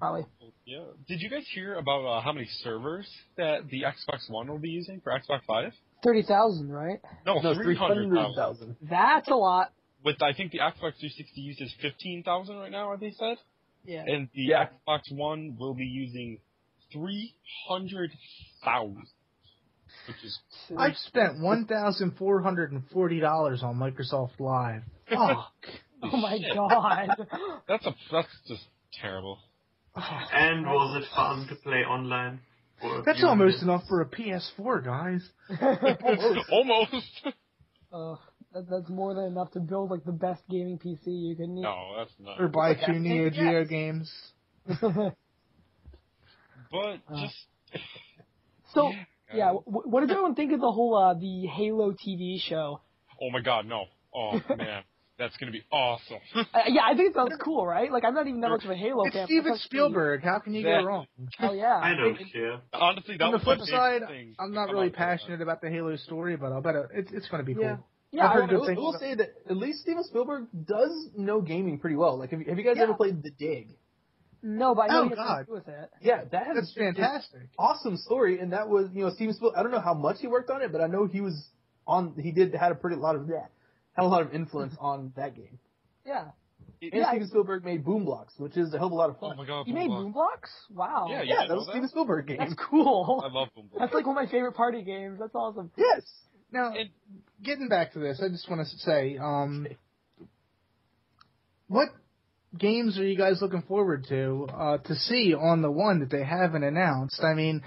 Probably. Yeah. Did you guys hear about uh, how many servers that the Xbox One will be using for Xbox Live? Thirty thousand, right? No, No, three hundred thousand. That's a lot. With I think the Xbox 360 uses fifteen thousand right now. As they said, Yeah. and the Yeah. Xbox One will be using three hundred thousand, which is I've spent one thousand four hundred and forty dollars on Microsoft Live. Fuck. Oh my god. That's a that's just terrible. And was it fun to play online? for That's almost minutes? enough for a PS4, guys. Almost. uh, that, that's more than enough to build like the best gaming PC you can need. no, that's not. Or buy two Neo Geo yes. games. But Uh. just so Yeah, yeah, w- what did everyone think of the whole uh, the Halo TV show? oh my god, no. Oh man, that's gonna be awesome. Uh, yeah, I think it sounds cool, right? Like I'm not even that much of a Halo It's fan. Steven Spielberg. How can you go wrong? sweet. Hell yeah. I don't care. Honestly, that On the flip side, I'm not really out of that. passionate about the Halo story, but I'll bet it's, it's going to be cool. Yeah. Yeah, I've I heard don't- good I will, things I will say that at least Steven Spielberg does know gaming pretty well. Like, have you, have you guys Yeah. ever played The Dig? no, but I know Oh, he God. nothing to do with it. Yeah, that has That's fantastic. awesome story, and that was you know Steven Spielberg. I don't know how much he worked on it, but I know he was on. He did had a pretty lot of yeah, had a lot of influence on that game. Yeah. And Yeah, Steven Spielberg made Boom Blox, which is a hell of a lot of Oh fun. my god, You made Boom Boom Blox? Wow. Yeah, you yeah, that was that? Steven Spielberg game. That's cool. I love Boom Blox. That's like one of my favorite party games. That's awesome. yes. Now, And- getting back to this, I just want to say, um, what games are you guys looking forward to uh, to see on the one that they haven't announced? I mean,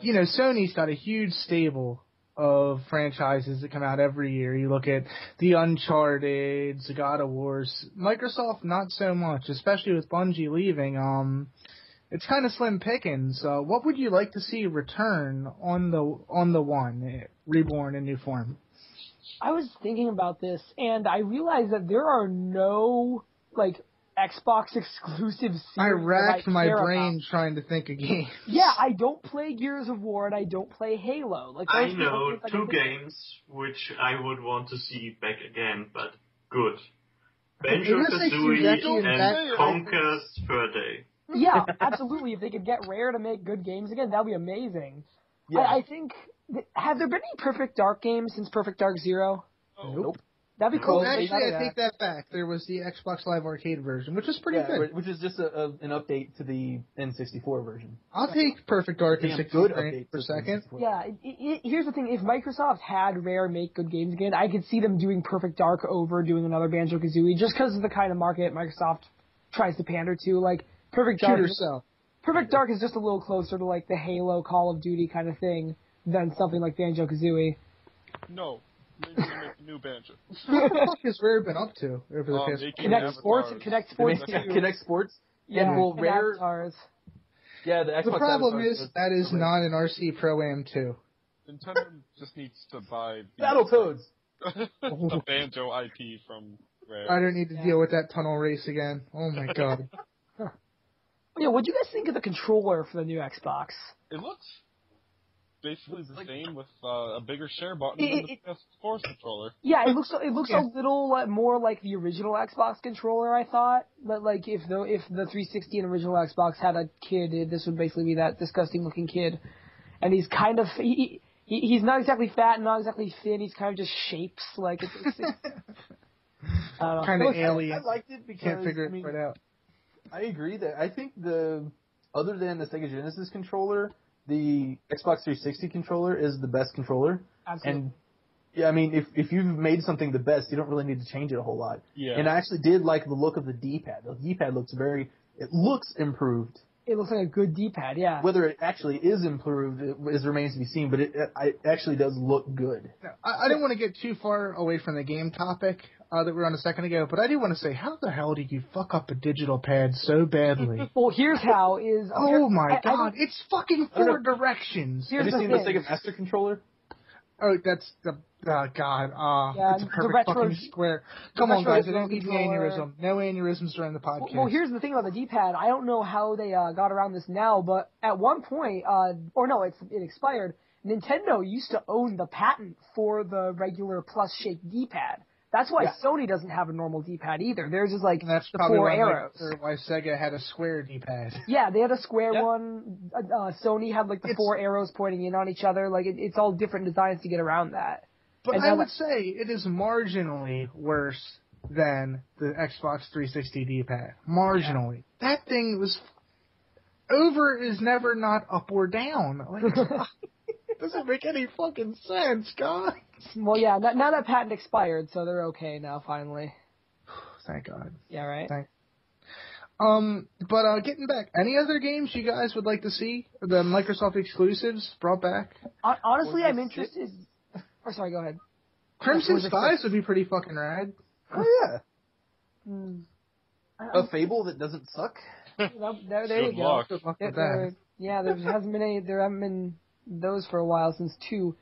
you know, Sony's got a huge stable of franchises that come out every year. You look at the Uncharted, God of Wars. Microsoft, not so much, especially with Bungie leaving. Um, it's kind of slim pickings. Uh, what would you like to see return on the on the one, eh, reborn in new form? I was thinking about this, and I realized that there are no like Xbox exclusive series. I that racked my brain about. trying to think of games. Yeah, I don't play Gears of War and I don't play Halo. Like I those are the know only I two can games which I would want to see back again, but good. Banjo Unless they Kazooie and that- Conker's Fur Day. Yeah, absolutely. If they could get Rare to make good games again, that'd be amazing. Yeah. I, I think. Have there been any Perfect Dark games since Perfect Dark Zero? Nope. That'd be cool. Well, actually, did I take that back. There was the Xbox Live Arcade version, which is pretty Yeah, good. which is just a, a, an update to the N64 version. I'll take Perfect Dark and Damn 60 good update per to the second. Yeah, it, it, here's the thing: if Microsoft had Rare make good games again, I could see them doing Perfect Dark over doing another Banjo Kazooie, just because of the kind of market Microsoft tries to pander to. Like Perfect Dark, Shooter is, cell. Perfect Dark is just a little closer to like the Halo, Call of Duty kind of thing than something like Banjo Kazooie. No, maybe we make a new Banjo. What the fuck has Rare been up to over the Um, past? they Kinect. Sports and Kinect Sports Kinect. Kinect Sports. yeah, and well, and Rare. avatars. Yeah, the Xbox. The problem Avatars is that is not an RC Pro Am 2. Nintendo just needs to buy the, Battletoads. the Banjo IP from Rare. I don't need to deal with that tunnel race again. Oh my god. Yeah, what do you guys think of the controller for the new Xbox? It looks basically the same with uh, a bigger share button It- than the PS4 controller. Yeah, it looks it looks Yeah. a little uh, more like the original Xbox controller. I thought, but like if the if the 360 and original Xbox had a kid, it, this would basically be that disgusting looking kid, and he's kind of he, he he's not exactly fat, not exactly thin. He's kind of just shapes like it's. it's, it's I don't know. Kind of Look, I- alien. I liked it because Can't figure I it mean, right out. I agree that I think the other than the Sega Genesis controller, the Xbox 360 controller is the best controller. Absolutely. And yeah, I mean, if if you've made something the best, you don't really need to change it a whole lot. Yeah. And I actually did like the look of the D-pad. The D-pad looks very, it looks improved. it looks like a good D-pad. Yeah. Whether it actually is improved it is remains to be seen, but it, it, it actually does look good. Now, I, I didn't want to get too far away from the game topic. Uh, that we were on a second ago, but I do want to say, how the hell did you fuck up a digital pad so badly? Well, here's how is. oh my I- I god, don't- it's fucking four directions. Here's Have you the seen the thing. Sega Master Controller? Oh, that's the uh, God. Uh, Yeah, it's a perfect retro- fucking square. Come on, retro guys. I don't need an aneurysm. No aneurysms during the Well, podcast. well, here's the thing about the D-pad. I don't know how they uh, got around this now, but at one point, uh, or no, it's it expired. Nintendo used to own the patent for the regular plus-shaped D-pad. That's why Yeah. Sony doesn't have a normal D-pad either. Theirs is like and that's the probably four why, arrows. or why Sega had a square D-pad. Yeah, they had a square Yeah. one. Uh, uh, Sony had like the It's- four arrows pointing in on each other. Like it, it's all different designs to get around that. But And I would that- say it is marginally worse than the Xbox 360 D-pad. Marginally. That thing was over is never not up or down. Like, it doesn't make any fucking sense, God. Well, yeah. Now, now that patent expired, so they're okay now. Finally. Thank God. Yeah. Right. Thank- Um, but uh, getting back, any other games you guys would like to see the Microsoft exclusives brought back? Honestly, I'm it interested. Or sorry, go ahead. Crimson Skies would be pretty fucking rad. Oh yeah, Hmm. a Fable that doesn't suck. Well, there, there Good you go. Good luck There- with there- that. yeah, there hasn't been any. There haven't been those for a while since two.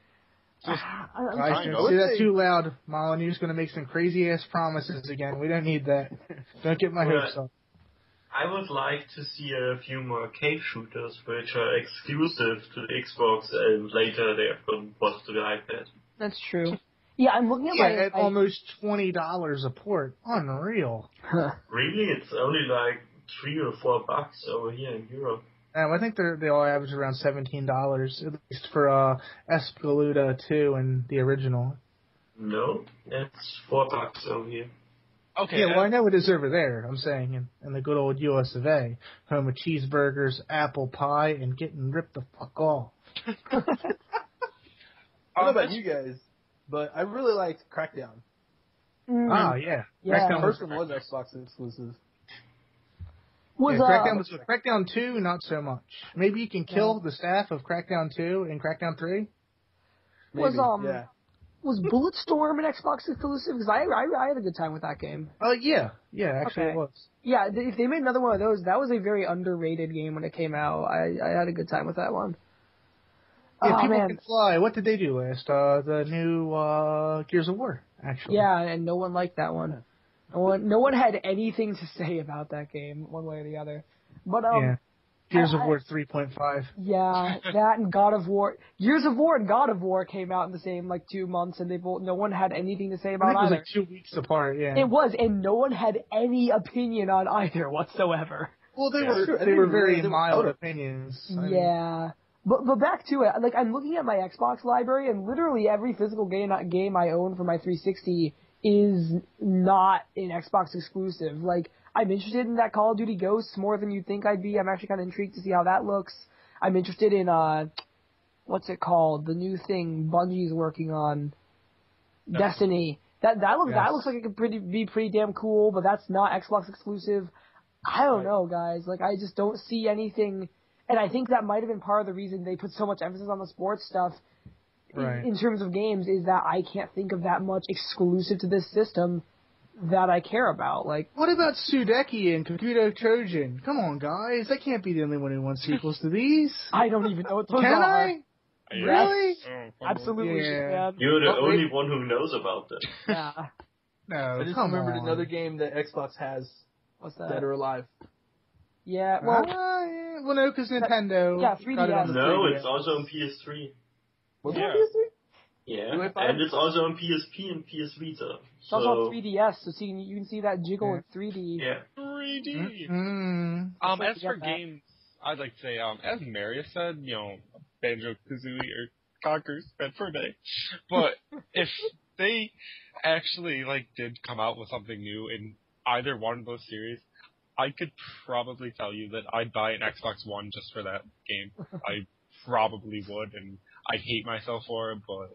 Just I- I'm Guys, Fine, don't I say would that too loud. Molyneux's going to make some crazy ass promises again. We don't need that. Don't get my hopes up. I would like to see a few more cave shooters which are exclusive to the Xbox and later they are going bust to the iPad. That's true. Yeah, I'm looking at Yeah, my. at I- almost twenty dollars a port. Unreal. Really? It's only like three or four bucks over here in Europe. Um, I think they're they all average around seventeen dollars at least for uh Espgaluda two and the original. No, it's four bucks over here. okay. Yeah, well I know it is over there. I'm saying in, in the good old U.S. of A, home of cheeseburgers, apple pie, and getting ripped the fuck off. I don't know about you guys, but I really liked Crackdown. Mm, Ah, yeah. Yeah. The Crackdown first was, one was Xbox exclusive. Was yeah, uh, Crackdown was Crackdown two, not so much. Maybe you can kill the staff of Crackdown two and Crackdown three. Was, um, yeah. was Bulletstorm an Xbox exclusive? Because I, I I had a good time with that game. Oh yeah, yeah, actually Okay. it was. Yeah, th- if they made another one of those, that was a very underrated game when it came out. I I had a good time with that one. Yeah, oh people man, can fly. What did they do last? Uh, the new uh, Gears of War, actually. yeah, and no one liked that one. No one, no one had anything to say about that game, one way or the other. But um, yeah. Gears of War 3.5. Yeah, that and God of War, Gears of War and God of War came out in the same like two months, and they both no one had anything to say about I about think it was either. like two weeks apart. Yeah. It was, and no one had any opinion on either whatsoever. well, they Yeah. were Sure, I they were even very realize they were mild opinions. I mean, yeah, but but back to it. Like I'm looking at my Xbox library, and literally every physical game game I own for my 360 is not an Xbox exclusive. Like I'm interested in that Call of Duty Ghosts more than you'd think I'd be. I'm actually kind of intrigued to see how that looks. I'm interested in uh, what's it called? The new thing Bungie's working on, Destiny. That that looks that looks like it could pretty be pretty damn cool, but that's not Xbox exclusive. I don't Right. know, guys. Like I just don't see anything, and I think that might have been part of the reason they put so much emphasis on the sports stuff. In- Right. In, terms of games, is that I can't think of that much exclusive to this system that I care about. Like, What about Sudeki and Kakuto Chojin? Come on, guys. I can't be the only one who wants sequels to these. I don't even know what those Can are. I? yeah. Really? Oh. Absolutely, Yeah. man. You're the Oh, wait. only one who knows about them. Yeah. No, I just come remembered on. another game that Xbox has, What's that? Dead that? or Alive. Yeah. Well, Ah, yeah. well, no, because Nintendo. Yeah, 3DS. No, 3DS. it's also on PS3. Was Yeah. it PS3? Yeah, Do I and it's also on PSP and PS Vita. it's also So, on 3DS, so see, you can see that jiggle Yeah. in 3D. yeah. 3D. Mm. Um, as for that. games, I'd like to say, um, as Marius said, you know, Banjo Kazooie or Conker's Bed for a Day. But if they actually like did come out with something new in either one of those series, I could probably tell you that I'd buy an Xbox One just for that game. I probably would, and I'd hate myself for it, but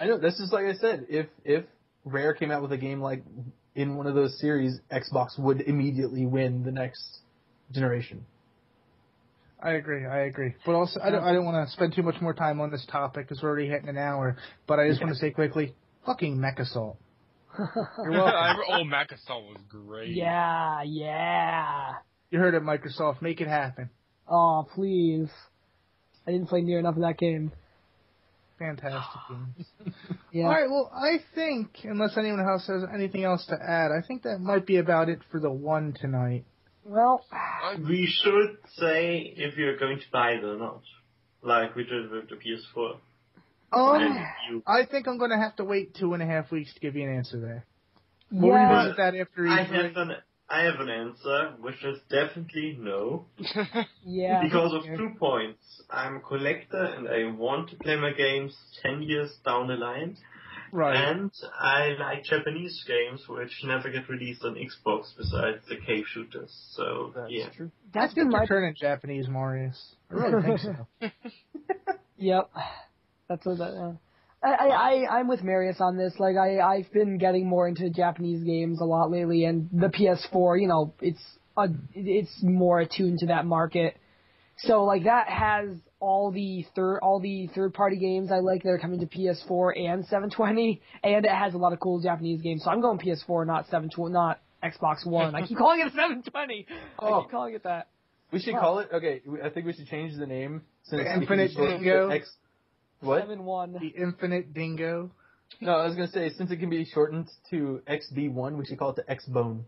I know. This is like I said. If if Rare came out with a game like in one of those series, Xbox would immediately win the next generation. I agree. I agree. But also, I don't. I don't want to spend too much more time on this topic because we're already hitting an hour. But I just want to say quickly, fucking MechAssault. You're welcome. I, oh, MechAssault was great. yeah, yeah. You heard it, Microsoft. Make it happen. Oh, please. I didn't play near enough of that game. Fantastic games. Yeah. All right. Well, I think unless anyone else has anything else to add, I think that might be about it for the one tonight. Well, We should say if you're going to buy it or not, like we did with the PS4. Um, you, I think I'm going to have to wait two and a half weeks to give you an answer there. We'll yeah. revisit that after I E3. have an I have an answer, which is definitely no, Yeah. because of two points. I'm a collector and I want to play my games ten years down the line, Right. and I like Japanese games which never get released on Xbox besides the cave shooters. So That's yeah, true. I That's think been you're my turning Japanese, Marius. I really think so. Yep. That's what that. Uh, I, I I I'm with Marius on this. Like I I've been getting more into Japanese games a lot lately, and the PS4, you know, it's a, it's more attuned to that market. So like that has all the third all the third party games I like that are coming to PS4 and 720, and it has a lot of cool Japanese games. So I'm going PS4, not 720, not Xbox One. I keep calling it 720. I Oh. keep calling it that. We should call it. Okay, I think we should change the name since The it can Infinite shortened to Dingo? X. What? Seven one. The Infinite Dingo. No, I was gonna say since it can be shortened to XB1, we should call it the X Bone.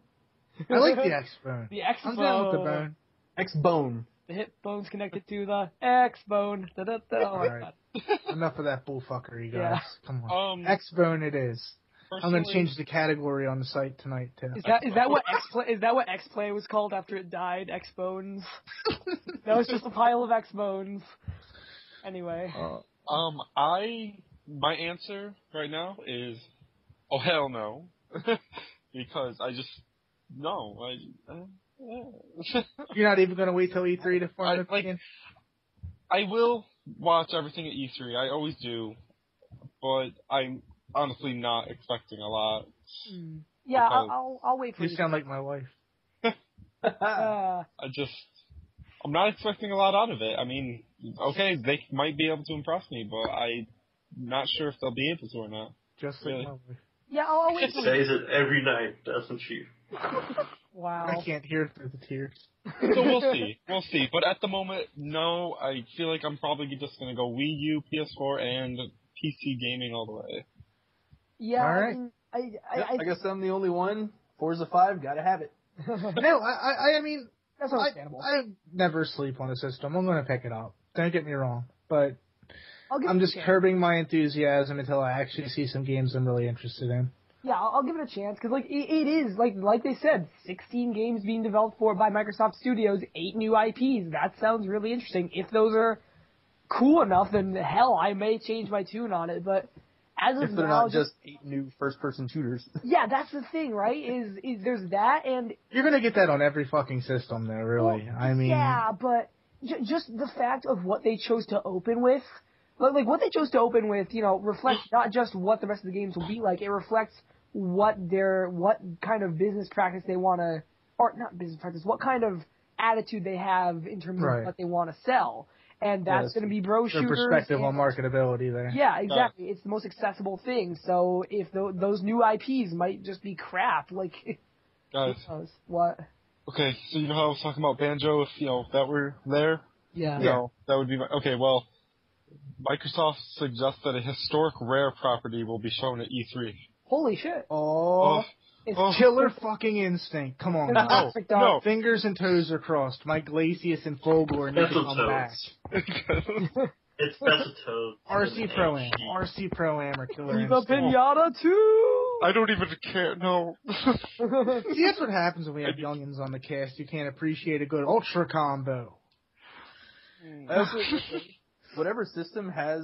I like the X Bone. The X I'm down with the bone. X Bone. The hip bone's connected to the X bone. Da, da, da. Oh my Alright. God. Enough of that bullfuckery, guys. Yeah. Come on. Um, X Bone it is. I'm going to change the category on the site tonight too. Is that is that what X play is that what X play was called after it died? X bones. that was just a pile of X bones. Anyway, Um, I my answer right now is, oh hell no, because I just no. I uh, You're not even going to wait till E3 to form I- an like- I will watch everything at E3. I always do, but I'm honestly not expecting a lot. yeah, I'll I'll, I'll wait for You you. sound like my wife. Uh, I just I'm not expecting a lot out of it. I mean, okay, they might be able to impress me, but I'm not sure if they'll be able to or not. Just like Really? yeah, I'll, I'll wait for you. says it every night, doesn't she? Wow. I can't hear it through the tears. So we'll see. We'll see. But at the moment, no. I feel like I'm probably just gonna go Wii U, PS4, and PC gaming all the way. Yeah, All I, I, I, Yep, I, I guess I'm the only one. Forza 5, gotta have it. No, I, I, I mean, that's I, understandable. I never sleep on a system. I'm going to pick it up. Don't get me wrong, but I'm just curbing my enthusiasm until I actually see some games I'm really interested in. Yeah, I'll, I'll give it a chance because like it, it is like like they said, 16 games being developed for by Microsoft Studios, eight new IPs. That sounds really interesting. If those are cool enough, then hell, I may change my tune on it. But as of If they're now, not just eight new first-person shooters. yeah, that's the thing, right? Is is there's that and You're going to get that on every fucking system, though. Really, Well, I mean, yeah, but j- just the fact of what they chose to open with, like, like what they chose to open with, you know, reflects not just what the rest of the games will be like. It reflects what their what kind of business practice they want to, or not business practice, what kind of attitude they have in terms Right. of what they want to sell, and that's that's going to be bro their shooters. perspective and- on marketability there. Yeah, exactly. It's the most accessible thing. So if tho- those new IPs might just be crap, like Guys, who knows? what? okay, so you know how I was talking about Banjo? If you know if that were there, Yeah. you know, that would be my, okay. Well, Microsoft suggests that a historic rare property will be shown at E3. Holy shit! Oh, oh It's oh. killer fucking instinct. Come on, It's now. no. Fingers and toes are crossed. My Glacius and Fulgore need to come back. Battletoads. It's Battletoads. RC Pro Am. RC Pro Am or Killer Viva Instinct. Pinata too. I don't even care. No. See, that's what happens when we have youngins on the cast. You can't appreciate a good ultra combo. I also, whatever system has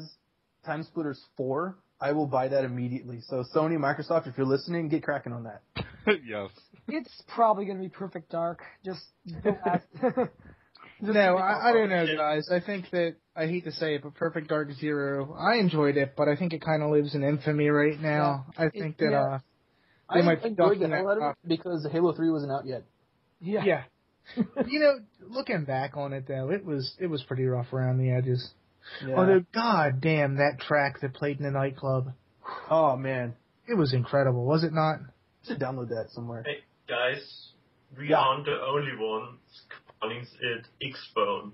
Time Splitters 4, I will buy that immediately. So Sony, Microsoft, if you're listening, get cracking on that. yes. it's probably gonna be Perfect Dark. Just don't ask. No, I, I don't know, guys. I think that I hate to say it, but Perfect Dark Zero, I enjoyed it, but I think it kind of lives in infamy right now. I think that yeah. uh, They I might be enjoyed the ducking hell that out of it because Halo 3 wasn't out yet. yeah. yeah. you know, looking back on it though, it was it was pretty rough around the edges. Oh, yeah. Although, god damn, that track that played in the nightclub. oh man, it was incredible, was it not? I should download that somewhere. Hey, guys, we Yeah. aren't the only ones calling it X-Bone.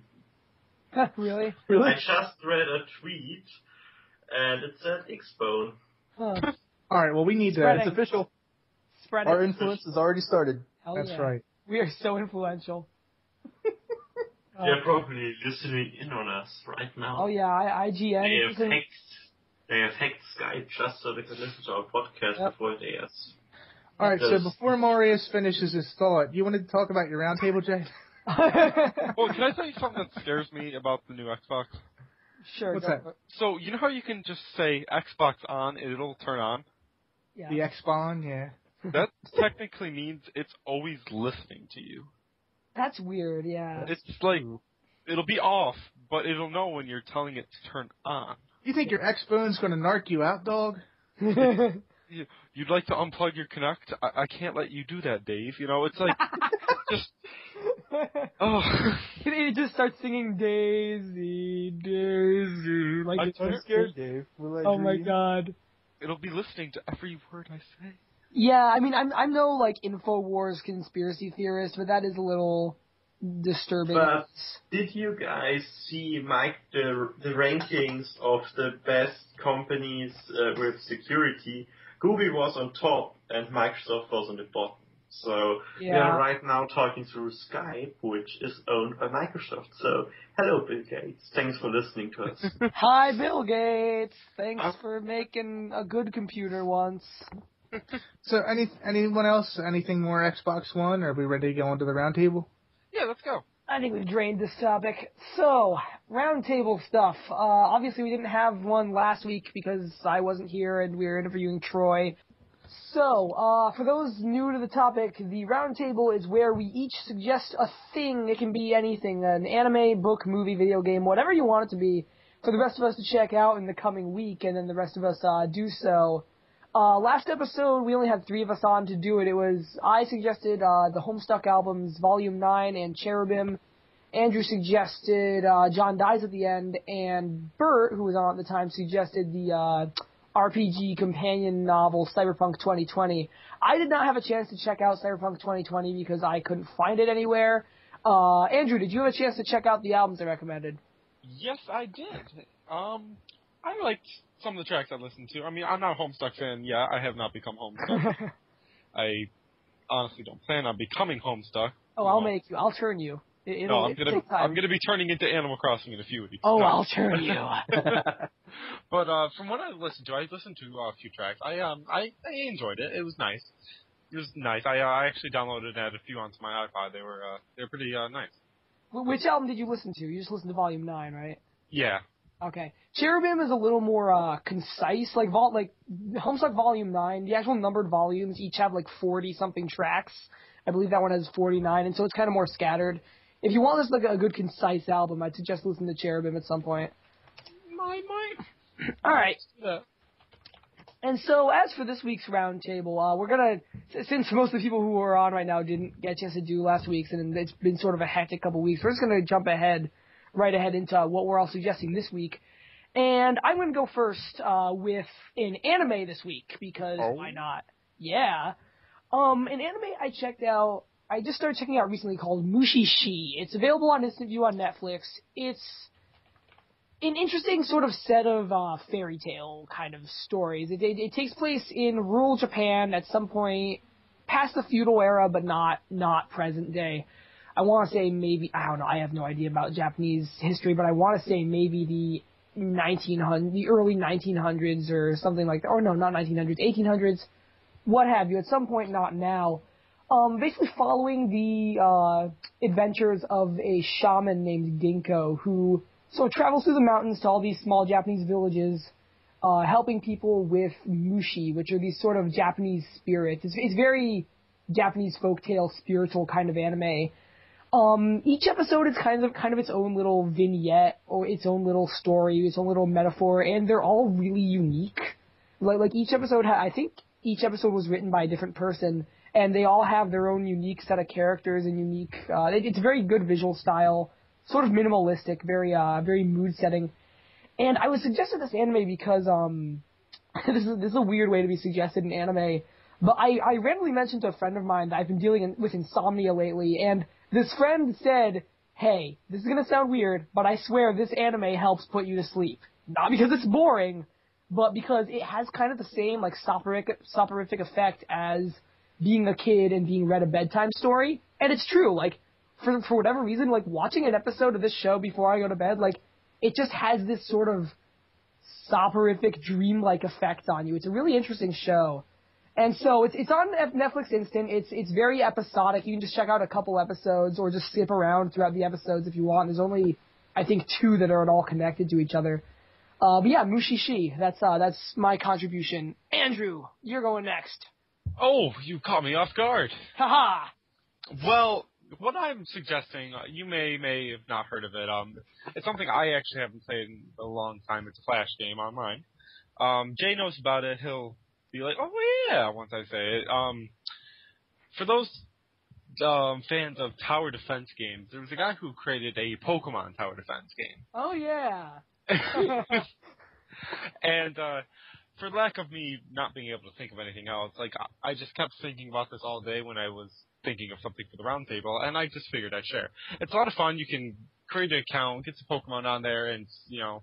really? Really? I just read a tweet, and it said X-Bone. Huh. All right, well we need to. It's official. Spread Our influence has already started. Hell That's yeah. right. We are so influential. Oh. They're probably listening in on us right now. Oh yeah, I, IGN. They have hacked. They have hacked Skype just so they can listen to our podcast Yep. before it airs. All right, so before Marius finishes his thought, do you wanted to talk about your roundtable, Jay? Well, can I tell you something that scares me about the new Xbox? sure. What's that? So you know how you can just say Xbox on and it'll turn on? Yeah. The X-Spawn, yeah. That technically means it's always listening to you. That's weird. Yeah. It's like it'll be off, but it'll know when you're telling it to turn on. You think your X phone's gonna narc you out, dog? You- You'd like to unplug your Kinect? I, I can't let you do that, Dave. You know, it's like just oh. it just starts singing Daisy, Daisy, like I'm it's I'm scared, Dave. Will I Oh my god. It'll be listening to every word I say. Yeah, I mean, I'm I'm no like Infowars conspiracy theorist, but that is a little disturbing. But did you guys see Mike the the rankings of the best companies uh, with security? Google was on top and Microsoft was on the bottom. So we Yeah. are right now talking through Skype, which is owned by Microsoft. So hello, Bill Gates. Thanks for listening to us. Hi, Bill Gates. Thanks Uh, for making a good computer once. So, any anyone else? Anything more Xbox One? Are we ready to go into the roundtable? Yeah, let's go. I think we've drained this topic. So, roundtable stuff. Uh, obviously, we didn't have one last week because I wasn't here and we were interviewing Troy. So, uh, for those new to the topic, the roundtable is where we each suggest a thing. It can be anything, an anime, book, movie, video game, whatever you want it to be, for the rest of us to check out in the coming week, and then the rest of us uh, do so. Uh, last episode, we only had three of us on to do it. It was, I suggested uh, the Homestuck albums, Volume 9 and Cherubim. Andrew suggested uh, John Dies at the End, and Bert, who was on at the time, suggested the uh, RPG companion novel Cyberpunk 2020. I did not have a chance to check out Cyberpunk 2020 because I couldn't find it anywhere. Uh, Andrew, did you have a chance to check out the albums I recommended? Yes, I did. Um, I liked some of the tracks I listened to. I mean, I'm not a Homestuck fan. Yeah, I have not become Homestuck. I honestly don't plan on becoming Homestuck. oh, I'll No. make you. I'll turn you. It, No, I'm gonna. I'm gonna be turning into Animal Crossing in a few weeks. Oh, No. I'll turn you. but uh, from what I listened to, I listened to uh, a few tracks. I um I, I enjoyed it. It was nice. It was nice. I uh, I actually downloaded and added a few onto my iPod. They were uh they were pretty uh nice. Which album did you listen to? You just listened to Volume 9, right? Yeah. Okay. Cherubim is a little more uh, concise. Like vol- like Homestuck Volume Nine, the actual numbered volumes each have like forty something tracks. I believe that one has forty nine, and so it's kind of more scattered. If you want this like a good concise album, I'd suggest listening to Cherubim at some point. My my. All right. Yeah. And so, as for this week's roundtable, uh, we're gonna since most of the people who are on right now didn't get a chance to do last week's, and it's been sort of a hectic couple weeks. We're just gonna jump ahead, right ahead into what we're all suggesting this week. And I'm gonna go first uh, with an anime this week because Oh. why not? Yeah. Um, an anime I checked out. I just started checking out recently called Mushishi. It's available on Instant View on Netflix. It's an interesting sort of set of uh, fairy tale kind of stories. It, it, it takes place in rural Japan at some point past the feudal era, but not not present day. I want to say maybe I don't know. I have no idea about Japanese history, but I want to say maybe the 1900, the early 1900s or something like that. Or no, not 1900s, 1800s, what have you. At some point, not now. Um, basically following the uh, adventures of a shaman named Ginko who so travels through the mountains to all these small Japanese villages, uh, helping people with mushi, which are these sort of Japanese spirits. It's, it's very Japanese folktale, spiritual kind of anime. Um, each episode is kind of kind of its own little vignette or its own little story, its own little metaphor, and they're all really unique. Like like each episode, ha- I think each episode was written by a different person, and they all have their own unique set of characters and unique. Uh, it, it's a very good visual style, sort of minimalistic, very uh very mood setting. And I was suggested this anime because um this is this is a weird way to be suggested in anime, but I I randomly mentioned to a friend of mine that I've been dealing in, with insomnia lately, and this friend said, "Hey, this is gonna sound weird, but I swear this anime helps put you to sleep. Not because it's boring, but because it has kind of the same like soporific soporific effect as being a kid and being read a bedtime story. And it's true, like for for whatever reason, like watching an episode of this show before I go to bed, like it just has this sort of soporific dreamlike effect on you. It's a really interesting show. And so it's it's on Netflix Instant. It's it's very episodic. You can just check out a couple episodes or just skip around throughout the episodes if you want. There's only I think two that are at all connected to each other. Uh, but yeah, Mushishi. That's uh, that's my contribution. Andrew, you're going next. Oh, you caught me off guard. Haha. Well, what I'm suggesting, uh, you may may have not heard of it. Um, it's something I actually haven't played in a long time. It's a flash game online. Um, Jay knows about it. He'll be like, "Oh yeah," once I say it. Um, for those um, fans of tower defense games, there was a guy who created a Pokemon tower defense game. Oh yeah. and uh, for lack of me not being able to think of anything else, like I, just kept thinking about this all day when I was thinking of something for the roundtable, and I just figured I'd share. It's a lot of fun. You can create an account, get some Pokemon on there, and you know,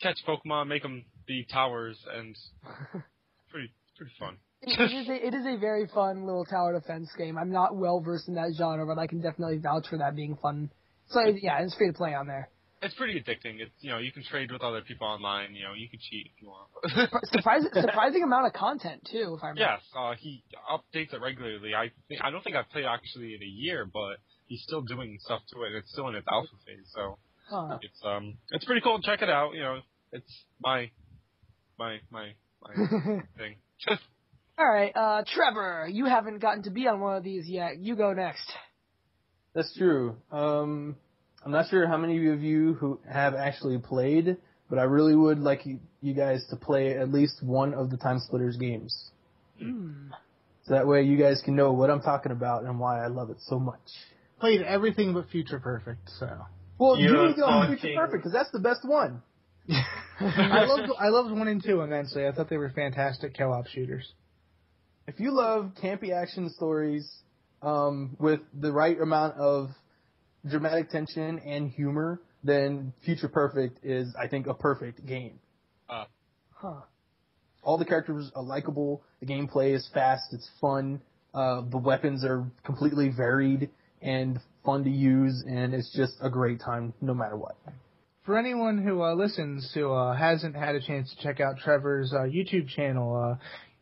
catch Pokemon, make them be towers, and pretty pretty fun. It, is a, it is a very fun little tower defense game. I'm not well versed in that genre, but I can definitely vouch for that being fun. So yeah, it's free to play on there. It's pretty addicting. It's you know you can trade with other people online. You know you can cheat if you want. surprising surprising amount of content too, if I remember. Yes, uh, he updates it regularly. I think I don't think I've played actually in a year, but he's still doing stuff to it. It's still in its alpha phase, so Huh. it's um it's pretty cool. Check it out. You know, it's my my my thing. All right, uh, Trevor, you haven't gotten to be on one of these yet. You go next. That's true. Um, I'm not sure how many of you who have actually played, but I really would like you, you guys to play at least one of the Time Splitters games. Hmm. So that way you guys can know what I'm talking about and why I love it so much. Played everything but Future Perfect, so. Well, You're you need to go on Future Perfect because that's the best one. I loved I loved one and two immensely. I thought they were fantastic co-op shooters. If you love campy action stories um, with the right amount of dramatic tension and humor, then Future Perfect is, I think, a perfect game. Uh. Huh. All the characters are likable. The gameplay is fast. It's fun. Uh, the weapons are completely varied and fun to use, and it's just a great time no matter what. For anyone who uh, listens who uh, hasn't had a chance to check out Trevor's uh, YouTube channel,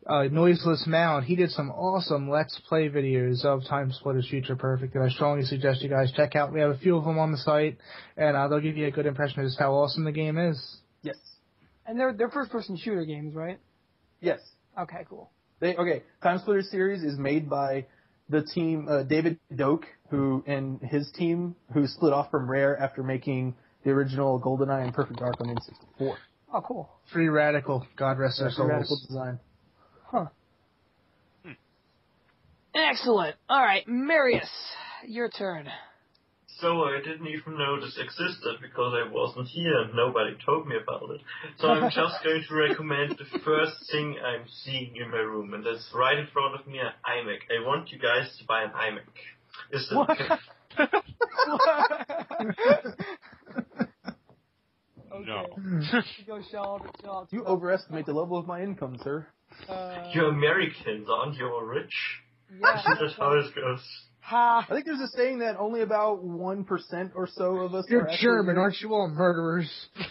uh, uh, Noiseless Mound, he did some awesome Let's Play videos of Time Splitters Future Perfect, and I strongly suggest you guys check out. We have a few of them on the site, and uh, they'll give you a good impression of just how awesome the game is. Yes. And they're they're first person shooter games, right? Yes. Okay, cool. They okay. Time Splitter series is made by the team uh, David Doak, who and his team who split off from Rare after making the original GoldenEye and Perfect Dark on N64. Oh, cool. Free Radical, God rest their That's a radical souls. design. Huh. Hmm. Excellent. All right, Marius, your turn. So I didn't even know this existed because I wasn't here and nobody told me about it. So I'm just going to recommend the first thing I'm seeing in my room, and that's right in front of me an iMac. I want you guys to buy an iMac. Is that What? Okay? No. Go shell, shell. You overestimate the level of my income, sir. Uh, You're Americans, aren't you? All rich? yeah. That's how it goes. Ha. I think there's a saying that only about one percent or so of us. You're are German, rich. aren't you all murderers?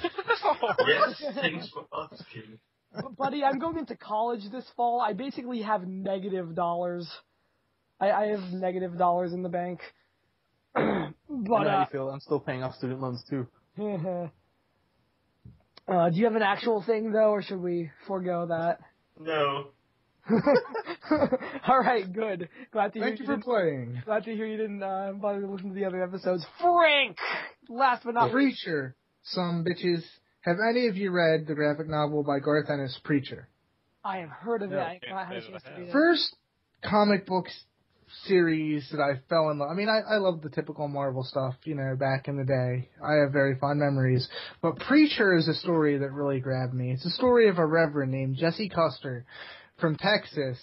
Yes, thanks for asking. But, buddy, I'm going into college this fall. I basically have negative dollars. I, I have negative dollars in the bank. I but know how uh, you feel. I'm still paying off student loans too. uh, do you have an actual thing though, or should we forego that? No. All right, good. Glad to hear Thank you for didn't- playing. Glad to hear you didn't uh, bother to listen to the other episodes. Frank, last but not least. Preacher, some bitches. Have any of you read the graphic novel by Garth Ennis, Preacher? I have heard of No, it. I can't have not had a chance I to read it. First comic books series that I fell in love. I mean, I I love the typical Marvel stuff, you know, back in the day. I have very fond memories. But Preacher is a story that really grabbed me. It's a story of a reverend named Jesse Custer from Texas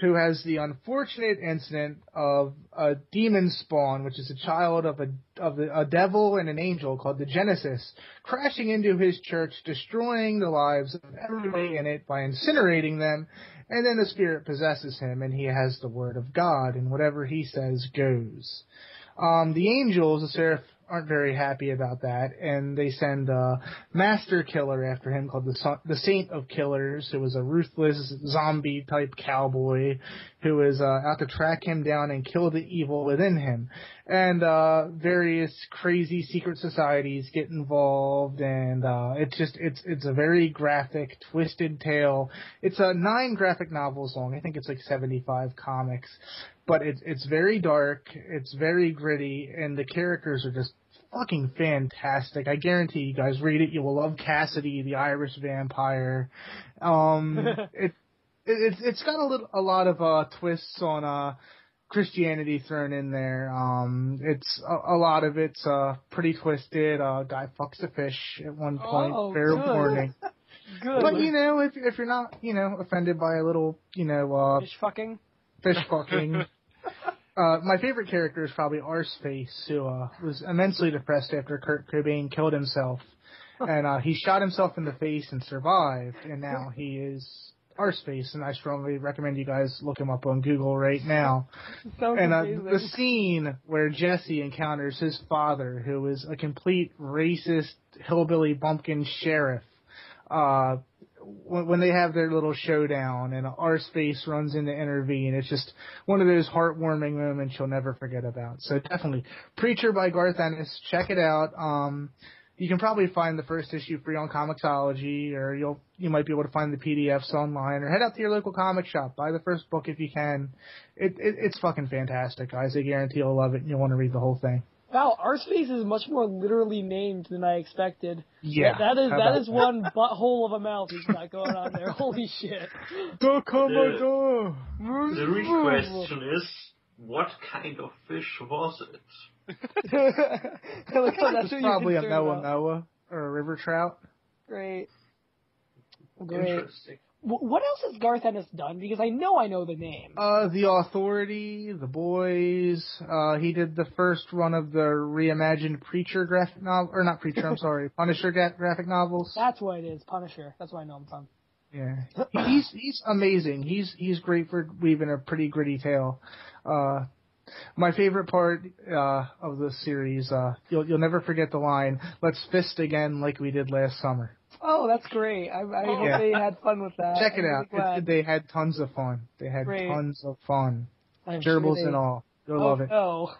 who has the unfortunate incident of a demon spawn, which is a child of a of a devil and an angel called the Genesis, crashing into his church, destroying the lives of everybody in it by incinerating them, and then the spirit possesses him, and he has the word of God, and whatever he says goes. Um, the angels, the seraph aren't very happy about that, and they send a master killer after him called the the Saint of Killers, who was a ruthless zombie type cowboy who is uh, out to track him down and kill the evil within him. And uh, various crazy secret societies get involved, and uh, it's just it's it's a very graphic, twisted tale. It's a nine graphic novels long. I think it's like seventy five comics but it's it's very dark, it's very gritty, and the characters are just fucking fantastic. I guarantee you guys read it, you will love Cassidy, the Irish vampire. Um, it, it it's it's got a little a lot of uh twists on uh Christianity thrown in there. Um, it's a, a lot of it's uh pretty twisted. Uh, guy fucks a fish at one point. Oh, fair good. warning. Good. But you know, if if you're not you know offended by a little you know uh Fish fucking. fish fucking. Uh, my favorite character is probably Arseface, who uh, was immensely depressed after Kurt Cobain killed himself, and uh, he shot himself in the face and survived, and now he is Arseface, and I strongly recommend you guys look him up on Google right now. And uh, the scene where Jesse encounters his father, who is a complete racist hillbilly bumpkin sheriff, uh, when, they have their little showdown and Arseface runs in to intervene, it's just one of those heartwarming moments you'll never forget about. So definitely, Preacher by Garth Ennis, check it out. Um, you can probably find the first issue free on Comixology, or you'll you might be able to find the PDFs online, or head out to your local comic shop, buy the first book if you can. It, it it's fucking fantastic, guys. I guarantee you'll love it and you'll want to read the whole thing. Wow, Arseface is much more literally named than I expected. Yeah, that is that is that one butthole of a mouth he's got going on there. Holy shit. The Commodore. The real question is, what kind of fish was it? I like how that's It's probably a concerned Noah about. Noah or a river trout. Great. Great. Interesting. Wh- What else has Garth Ennis done? Because I know I know the name. Uh, The Authority, The Boys. Uh, he did the first run of the reimagined Preacher graphic novel, or not Preacher, I'm sorry, Punisher gra- graphic novels. That's what it is, Punisher. That's where I know him from. Yeah, he's he's amazing. He's he's great for weaving a pretty gritty tale. Uh, my favorite part uh, of the series, uh, you'll you'll never forget the line, "Let's fist again like we did last summer." Oh, that's great. I, I hope Yeah. they had fun with that. Check I'm it really out. It- they had tons of fun. They had Great. tons of fun. I'm sure Gerbils they- and all. You'll oh, love it. No.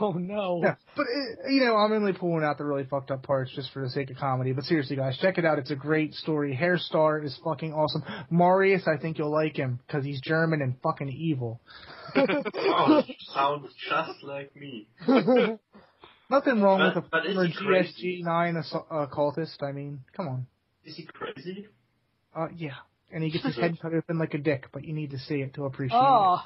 Oh no. Yeah, but uh you know, I'm only pulling out the really fucked up parts just for the sake of comedy. But seriously, guys, check it out. It's a great story. Herr Starr is fucking awesome. Marius, I think you'll like him because he's German and fucking evil. Oh, sounds just like me. Nothing wrong But- with a but is former? GSG9 assault- uh. I mean, come on. Is he crazy? Uh, yeah, and he gets his head cut open like a dick, but you need to see it to appreciate it. Oh,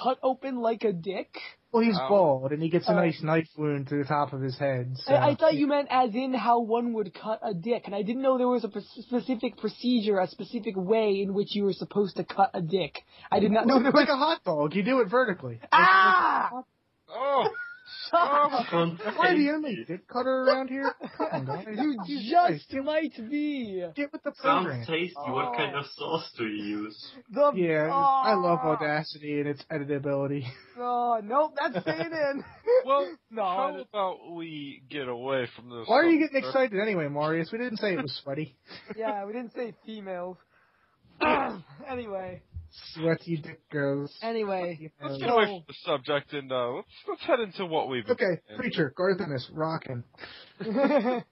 cut open like a dick. Well, he's Ow. bald, and he gets a Oh. nice knife wound to the top of his head. So. I, I thought you meant as in how one would cut a dick, and I didn't know there was a p- specific procedure, a specific way in which you were supposed to cut a dick. I did not know there It's like a hot dog. You do it vertically. ah! Oh, Oh, Why do you make dick cutter around here? Come on. You just Christ, might be. get with the program. Sounds program. tasty. What oh. kind of sauce do you use? The, Yeah, oh, I love oh. Audacity and its editability. Oh, nope, that's staying in. well, no. how I- about we get away from this? Why are you getting subject? excited anyway, Marius? We didn't say it was sweaty. Yeah, we didn't say females. anyway, Sweaty dick girls. anyway. Let's get away from the subject and uh, let's let's head into what we've been Okay, playing. preacher, Garth Ennis, rockin'.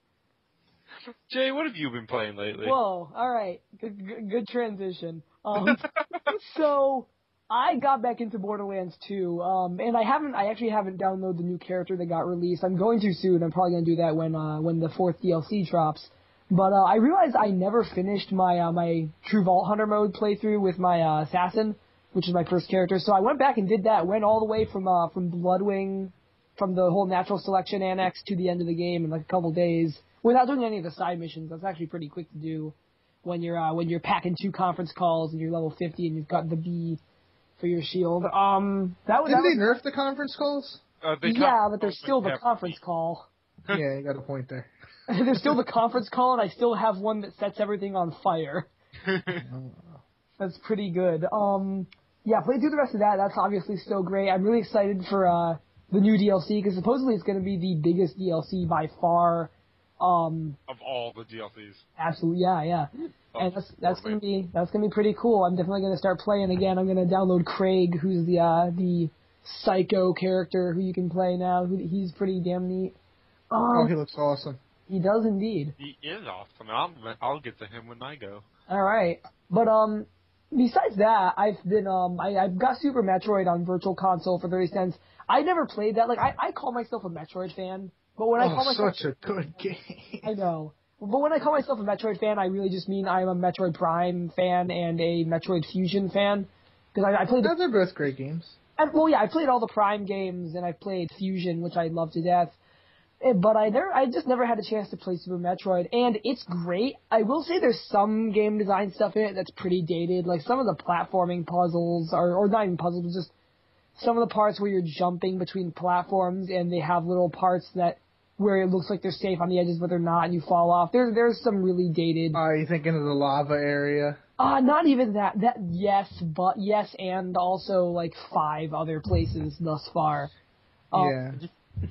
Jay, what have you been playing lately? Whoa, all right, good, good, good transition. Um, so I got back into Borderlands 2, um, and I haven't, I actually haven't downloaded the new character that got released. I'm going to soon. I'm probably gonna do that when, uh, when the fourth DLC drops. But uh, I realized I never finished my uh, my True Vault Hunter mode playthrough with my uh, assassin. which is my first character. So I went back and did that. Went all the way from uh, from Bloodwing, from the whole natural selection annex to the end of the game in like a couple days without doing any of the side missions. That's actually pretty quick to do when you're uh, when you're packing two conference calls and you're level 50 and you've got the Bee for your shield. Um, that was. Didn't that they was nerf the conference calls? Uh, they yeah, but there's still the conference call. yeah, you got a point there. there's still the conference call, and I still have one that sets everything on fire. That's pretty good. Um, yeah, play through the rest of that. That's obviously still great. I'm really excited for uh, the new DLC because supposedly it's going to be the biggest DLC by far. Um, of all the DLCs. absolutely, yeah, yeah. Oh, And that's that's gonna be that's gonna be pretty cool. I'm definitely gonna start playing again. I'm gonna download Krieg, who's the uh, the psycho character who you can play now. Who he's pretty damn neat. Oh, Um, he looks awesome. He does indeed. He is awesome. I'll I'll get to him when I go. All right, but um, besides that, I've been um, I I've got Super Metroid on Virtual Console for thirty cents. I never played that. Like I I call myself a Metroid fan, but when I call Oh, myself such a good game. I know. But when I call myself a Metroid fan, I really just mean I'm a Metroid Prime fan and a Metroid Fusion fan. Because I, I played, Those the, they're both great games. and, well, yeah, I played all the Prime games and I played Fusion, which I love to death. Eh, But I never, I just never had a chance to play Super Metroid, and it's great. I will say there's some game design stuff in it that's pretty dated. Like some of the platforming puzzles, or or not even puzzles, but just some of the parts where you're jumping between platforms and they have little parts that where it looks like they're safe on the edges but they're not and you fall off. There's there's some really dated Are you thinking of the lava area? uh not even that that yes, but yes and also like five other places thus far. Um, yeah.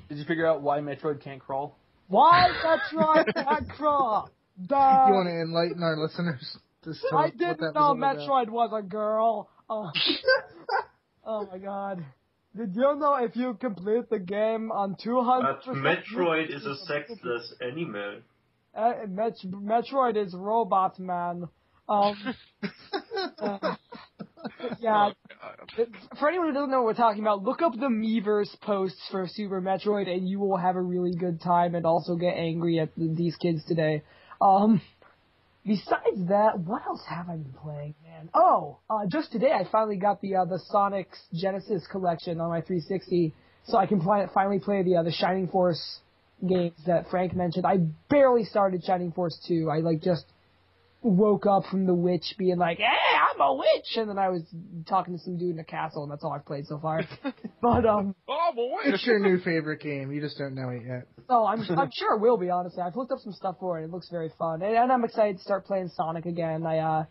Did you figure out why Metroid can't crawl? Why Metroid can't crawl? Duh. You want to enlighten our listeners? To I what didn't that know was all about? Metroid was a girl. Oh. oh my god. Did you know if you complete the game on 200 But Metroid is a sexless animal. Uh, Met- Metroid is robot man. Um, uh, yeah. For anyone who doesn't know what we're talking about, look up the Miiverse posts for Super Metroid, and you will have a really good time, and also get angry at th- these kids today. Um, besides that, what else have I been playing, man? Oh, uh, just today I finally got the uh, the Sonic's Genesis collection on my 360, so I can pli- finally play the uh, the Shining Force games that Frank mentioned. I barely started Shining Force 2. I like just woke up from the witch being like, "Hey, I'm a witch," and then I was talking to some dude in a castle, and that's all I've played so far. but um, Oh boy! It's your new favorite game. You just don't know it yet. oh, I'm I'm sure it will be. Honestly, I've looked up some stuff for it. It looks very fun, and, and I'm excited to start playing Sonic again. I uh,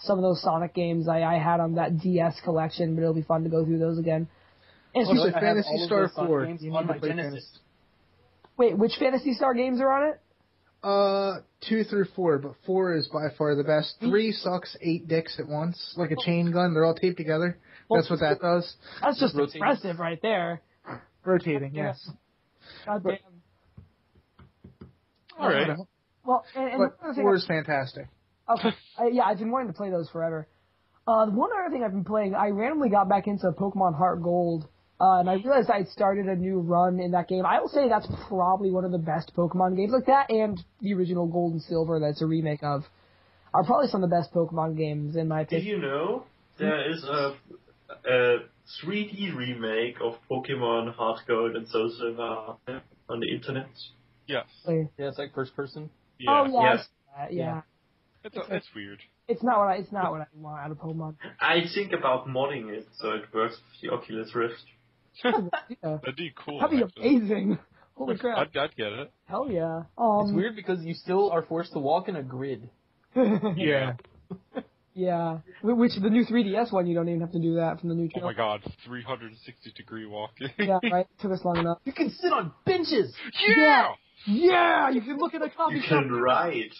some of those Sonic games I, I had on that DS collection, but it'll be fun to go through those again. And Also, Super- I have Phantasy Star 4. games You need to play Genesis. Phantasy. wait, which Phantasy Star games are on it? Uh, two through four, but four is by far the best. Hmm. Three sucks eight dicks at once, like a chain gun. They're all taped together. That's what that does. That's just Rotating. impressive right there. Rotating, Yeah. yes. God damn. All right. Well, and, and But the other thing four is fantastic. Okay. I, yeah, I've been wanting to play those forever. Uh, the one other thing I've been playing, I randomly got back into Pokemon Heart Gold, uh, and I realized I'd started a new run in that game. I will say that's probably one of the best Pokemon games, like that and the original Gold and Silver that's a remake of, are probably some of the best Pokemon games in my Did opinion. you know there is a, a 3D remake of Pokemon Heart Gold and Soul Silver on the internet? Yes. Yeah, it's like first person. Yeah. Oh yeah, I Yeah. see that, yeah. It's, a, it's weird. It's not what I, it's not what I want out of Pokemon. I think about modding it so it works with the Oculus Rift. Yeah. That'd be cool. That'd be actually. amazing. Holy crap! I'd, I'd get it. Hell yeah. Um, It's weird because you still are forced to walk in a grid. Yeah. Yeah, which the new 3DS one, you don't even have to do that from the new Oh my god, 360 degree walking. Yeah, right. Took us long enough. You can sit on benches. yeah! Yeah, you can look in a coffee You shop. can ride.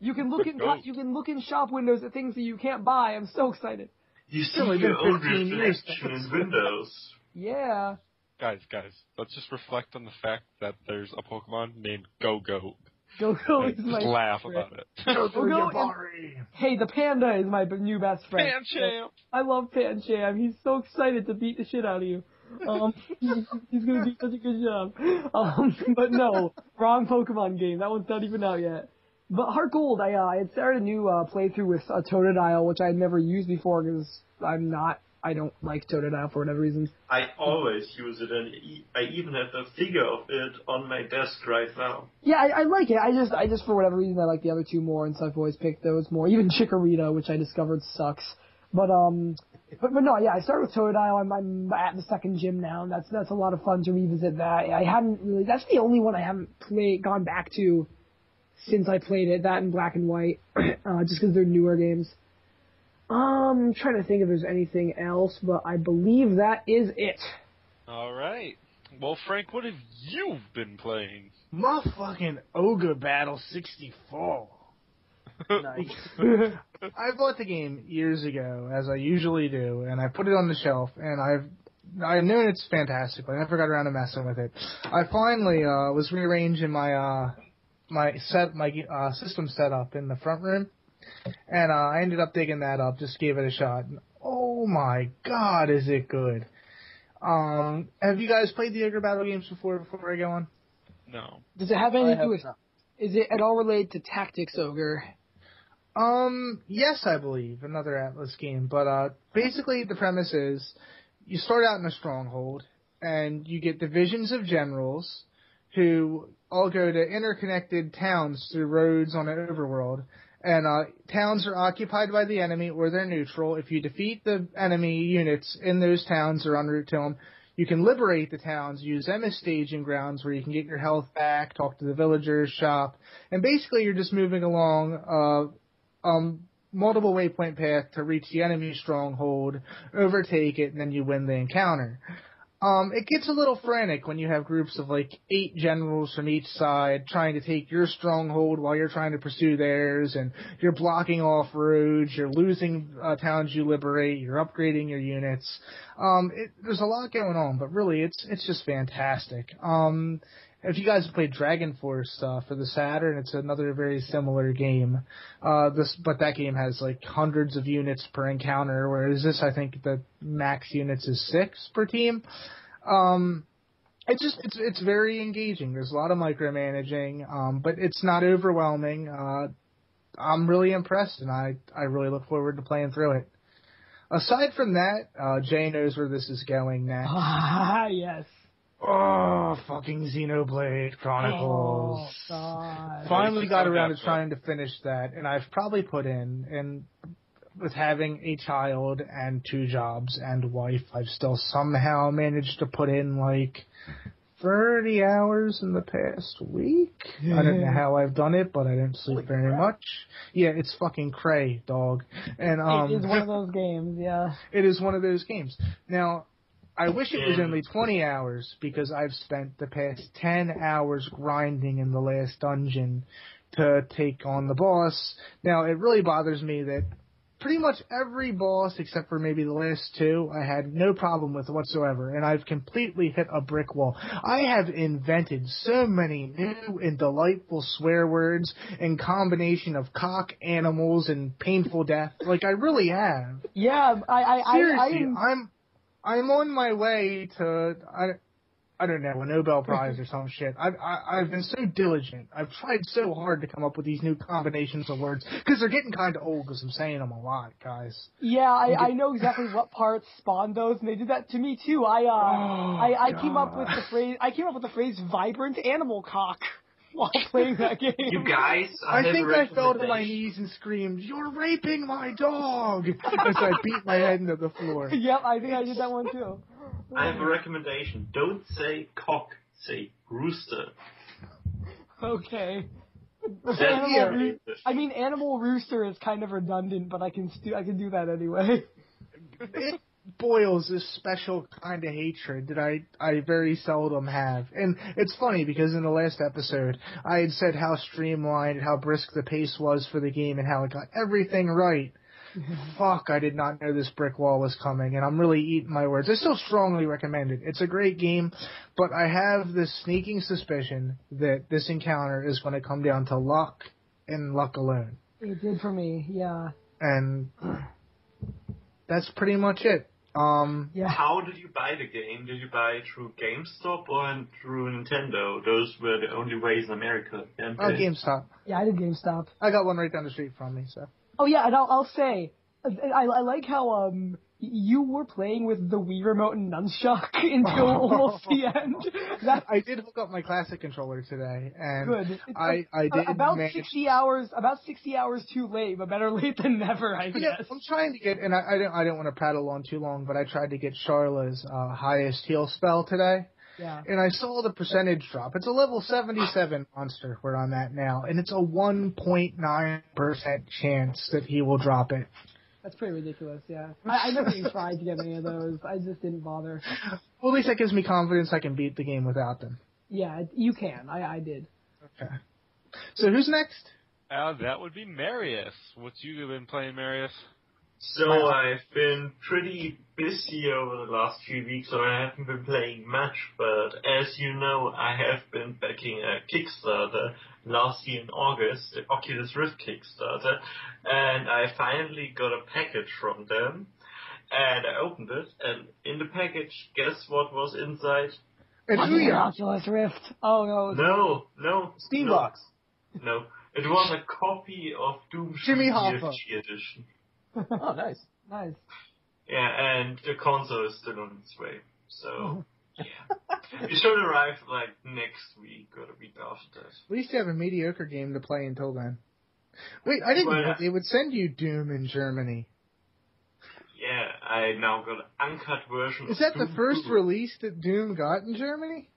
You can look in Go. co- you can look in shop windows at things that you can't buy. I'm so excited. You see only your been own 13 years. reflection in windows. Yeah. Guys, guys, let's just reflect on the fact that there's a Pokemon named Go-Go. Go go And is just my laugh favorite. about it. Go go. and- hey, the panda is my b- new best friend. Pancham! I love Pancham. He's so excited to beat the shit out of you. Um, he's, he's gonna do such a good job. Um, but no, wrong Pokemon game. That one's not even out yet. But Heart Gold, I uh, I had started a new uh, playthrough with uh, Totodile, which I had never used before because I'm not I don't like Totodile for whatever reason. I always use it, and I even have a figure of it on my desk right now. Yeah, I, I like it. I just, I just for whatever reason, I like the other two more, and so I've always picked those more. Even Chikorita, which I discovered sucks. But um, but but no, yeah, I started with Totodile. I'm, I'm at the second gym now, and that's that's a lot of fun to revisit that. I hadn't really. That's the only one I haven't played, gone back to since I played it. That and Black and White, uh, just because they're newer games. Um, I'm trying to think if there's anything else, but I believe that is it. All right. Well, Frank, what have you been playing? Motherfucking Ogre Battle 64. Nice. I bought the game years ago, as I usually do, and I put it on the shelf, and I've I've known it's fantastic, but I never got around to messing with it. I finally uh, was rearranging my uh, my set my uh, system setup in the front room, and uh, I ended up digging that up. Just gave it a shot. And, oh my god, is it good! Um, have you guys played the Ogre Battle games before? Before I go on. No. Does it have I anything to do with? not. Is it at all related to Tactics Ogre? Um, yes, I believe another Atlus game, but uh, basically the premise is you start out in a stronghold and you get divisions of generals who all go to interconnected towns through roads on an overworld. And uh, towns are occupied by the enemy or they're neutral. If you defeat the enemy units in those towns or en route to them, you can liberate the towns, use them as staging grounds where you can get your health back, talk to the villagers, shop, and basically you're just moving along uh, um, multiple waypoint path to reach the enemy stronghold, overtake it, and then you win the encounter. Um, it gets a little frantic when you have groups of like eight generals from each side trying to take your stronghold while you're trying to pursue theirs, and you're blocking off roads, you're losing uh, towns you liberate, you're upgrading your units. Um, it, there's a lot going on, but really, it's it's just fantastic. Um, if you guys have played Dragon Force uh, for the Saturn, it's another very similar game. Uh, this, but that game has like hundreds of units per encounter, whereas this, I think the max units is six per team. Um, it's just it's it's very engaging. There's a lot of micromanaging, um, but it's not overwhelming. Uh, I'm really impressed, and I I really look forward to playing through it. Aside from that, uh, Jay knows where this is going next. Ah, yes. Oh, fucking Xenoblade Chronicles. Oh, God. Finally got around to trying to finish that, and I've probably put in, and with having a child and two jobs and wife, I've still somehow managed to put in like 30 hours in the past week. I don't know how I've done it, but I didn't sleep Holy very crap. much. Yeah, it's fucking cray, dog. And um, it is one of those games, yeah. it is one of those games. Now, I wish it was only 20 hours because I've spent the past 10 hours grinding in the last dungeon to take on the boss. Now, it really bothers me that pretty much every boss except for maybe the last two I had no problem with whatsoever and I've completely hit a brick wall. I have invented so many new and delightful swear words in combination of cock animals and painful death. Like I really have. Yeah, I, I, I, I'm. I'm I'm on my way to I, I don't know a Nobel Prize or some shit. I've I, I've been so diligent. I've tried so hard to come up with these new combinations of words because they're getting kind of old because I'm saying them a lot, guys. yeah, I, I know exactly what parts spawned those, and they did that to me too. I, uh, I, I came up with the phrase, I came up with the phrase vibrant animal cock while playing that game. You guys, I, I think I fell to my knees and screamed, "You're raping my dog!" as I beat my head into the floor. Yep, I think I did that one too. I have a recommendation. Don't say cock, say rooster. Okay. Animal roo- I mean, animal rooster is kind of redundant, but I can stu- I can do that anyway. Boils this special kind of hatred that I I very seldom have. And it's funny because in the last episode I had said how streamlined, and how brisk the pace was for the game and how it got everything right. Fuck, I did not know this brick wall was coming and I'm really eating my words. I still strongly recommend it. It's a great game, but I have this sneaking suspicion that this encounter is going to come down to luck and luck alone. It did for me, yeah. And that's pretty much it. Um Yeah. How did you buy the game? Did you buy it through GameStop or through Nintendo? Those were the only ways in America. And Oh, GameStop. Yeah, I did GameStop. I got one right down the street from me, so. Oh yeah, and I'll, I'll say, I, I like how um you were playing with the Wii remote and nunchuck until almost the end. That's I did hook up my classic controller today, and good. I I did about manage- sixty hours. About sixty hours too late, but better late than never, I Yeah, guess. I'm trying to get, and I, I don't, I don't want to prattle on too long, but I tried to get Sharla's uh, highest heal spell today, Yeah. and I saw the percentage drop. It's a level 77 monster where I'm at now, and it's a 1.9 percent chance that he will drop it. That's pretty ridiculous, yeah. I, I never even tried to get any of those. I just didn't bother. Well, at least that gives me confidence I can beat the game without them. Yeah, you can. I, I did. Okay. So who's next? Uh, that would be Marius. What you been playing, Marius? So I've been pretty busy over the last few weeks, so I haven't been playing much. But as you know, I have been backing a Kickstarter last year in August, the Oculus Rift Kickstarter, and I finally got a package from them. And I opened it, and in the package, guess what was inside? It's Fucking Oculus Rift. Oh no. No, no, Steam no, box. No, it was a copy of Doom Jimmy 3 Hoffa. Edition. Oh, nice. Nice. Yeah, and the console is still on its way. So, yeah. it should arrive like next week or the week after. At least you have a mediocre game to play until then. Wait, I didn't Well, know they would send you Doom in Germany. Yeah, I now got an uncut version. Is that the first 2. release that Doom got in Germany?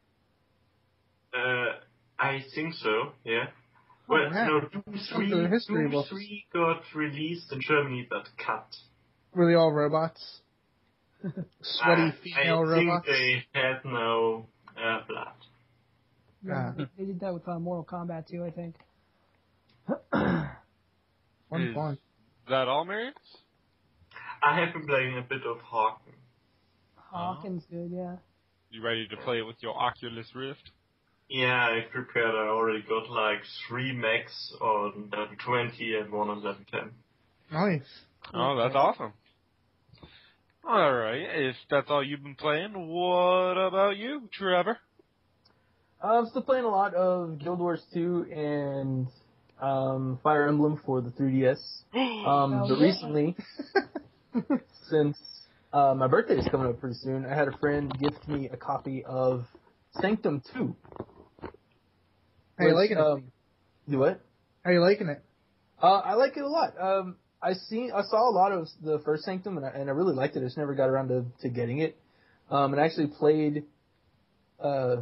Uh, I think so. Yeah. Oh, Well, no, Doom Some of the three. Doom books. three got released in Germany but cut. Were they all robots? Sweaty Uh, female I think they had no uh, blood. Yeah, Ah. they, they did that with uh, Mortal Kombat too, I think. One Is- fun. Is that all, Marius? I have been playing a bit of Hawken. Hawken's good, yeah. You ready to play it with your Oculus Rift? Yeah, I prepared. I already got like three mechs on level 20 and one on level 10. Nice. Oh, that's awesome. All right, if that's all you've been playing, what about you, Trevor? Uh, I'm still playing a lot of Guild Wars 2 and um, Fire Emblem for the 3DS. Um, Oh, but yeah. recently, since uh, my birthday is coming up pretty soon, I had a friend gift me a copy of Sanctum 2. How you which, liking it? um, Do what? How you liking it? Uh, I like it a lot. Um, I seen, I saw a lot of the first Sanctum, and I, and I really liked it. I just never got around to, to getting it. Um, and I actually played, uh,